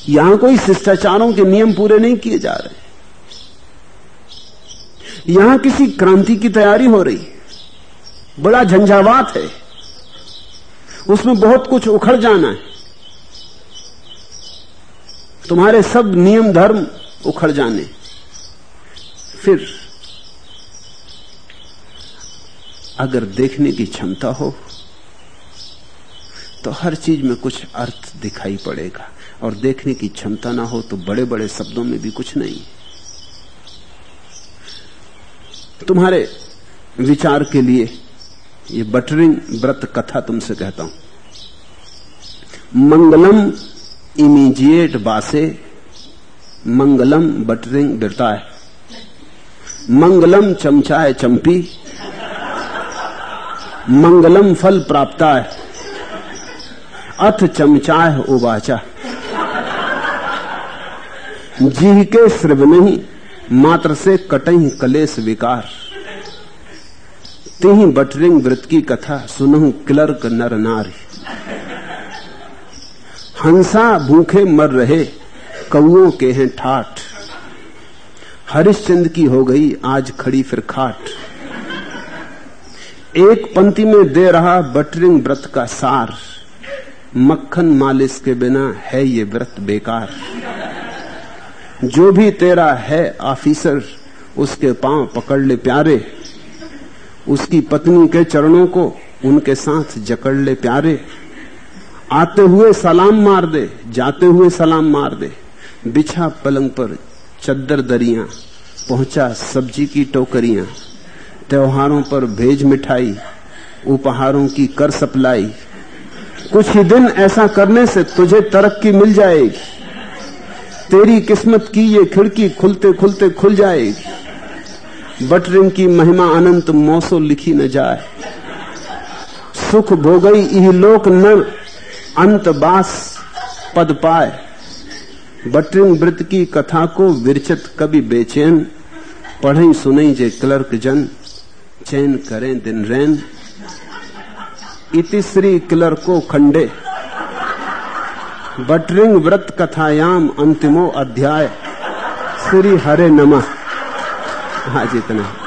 यहाँ कोई शिष्टाचारों के नियम पूरे नहीं किए जा रहे। यहाँ किसी क्रांति की तैयारी हो रही बड़ा झंझावात है। उसमें बहुत कुछ उखड़ जाना है। तुम्हारे सब नियम धर्म उखड़ जाने। फिर, अगर देखने की क्षमता हो तो हर चीज़ में कुछ अर्थ दिखाई पड़ेगा। और देखने की क्षमता ना हो तो बड़े बड़े शब्दों में भी कुछ नहीं। तुम्हारे विचार के लिए ये बटरिंग व्रत कथा तुमसे कहता हूँ। मंगलम इमीजिएट बासे मंगलम बटरिंग है। मंगलम चमचाए चंपी। मंगलम फल प्राप्ताय अथ चमचाए उवाचा जीह के श्रव नहीं, मात्र से कटही कलेश विकार। तिही बटरिंग व्रत की कथा सुनहु क्लर्क नर नारी। हंसा भूखे मर रहे, कौओं के हैं ठाठ। हरिश्चंद की हो गई आज खड़ी फिर खाट। एक पंक्ति में दे रहा बटरिंग व्रत का सार। मक्खन मालिश के बिना है ये व्रत बेकार। जो भी तेरा है ऑफिसर, उसके पाँव पकड़ ले प्यारे। उसकी पत्नी के चरणों को उनके साथ जकड़ ले प्यारे। आते हुए सलाम मार दे, जाते हुए सलाम मार दे। बिछा पलंग पर चद्दर दरिया, पहुँचा सब्ज़ी की टोकरियाँ, त्योहारों पर भेज मिठाई, उपहारों की कर सप्लाई। कुछ ही दिन ऐसा करने से तुझे तरक्की मिल जाएगी। तेरी किस्मत की ये खिड़की खुलते खुलते खुल जाएगी। बटरिंग की महिमा अनंत मौसो लिखी न जाए। सुख भोगई लोक नर अंत बास पद पाए। बटरिंग व्रत की कथा को विरचत कभी बेचैन, पढ़े सुनई जे क्लर्क जन, चैन करें दिन रैन। इतिश्री क्लर्को खंडे। बटरिंग व्रत कथायाम अंतिमो अध्याय। श्री हरे नमः। आज इतना।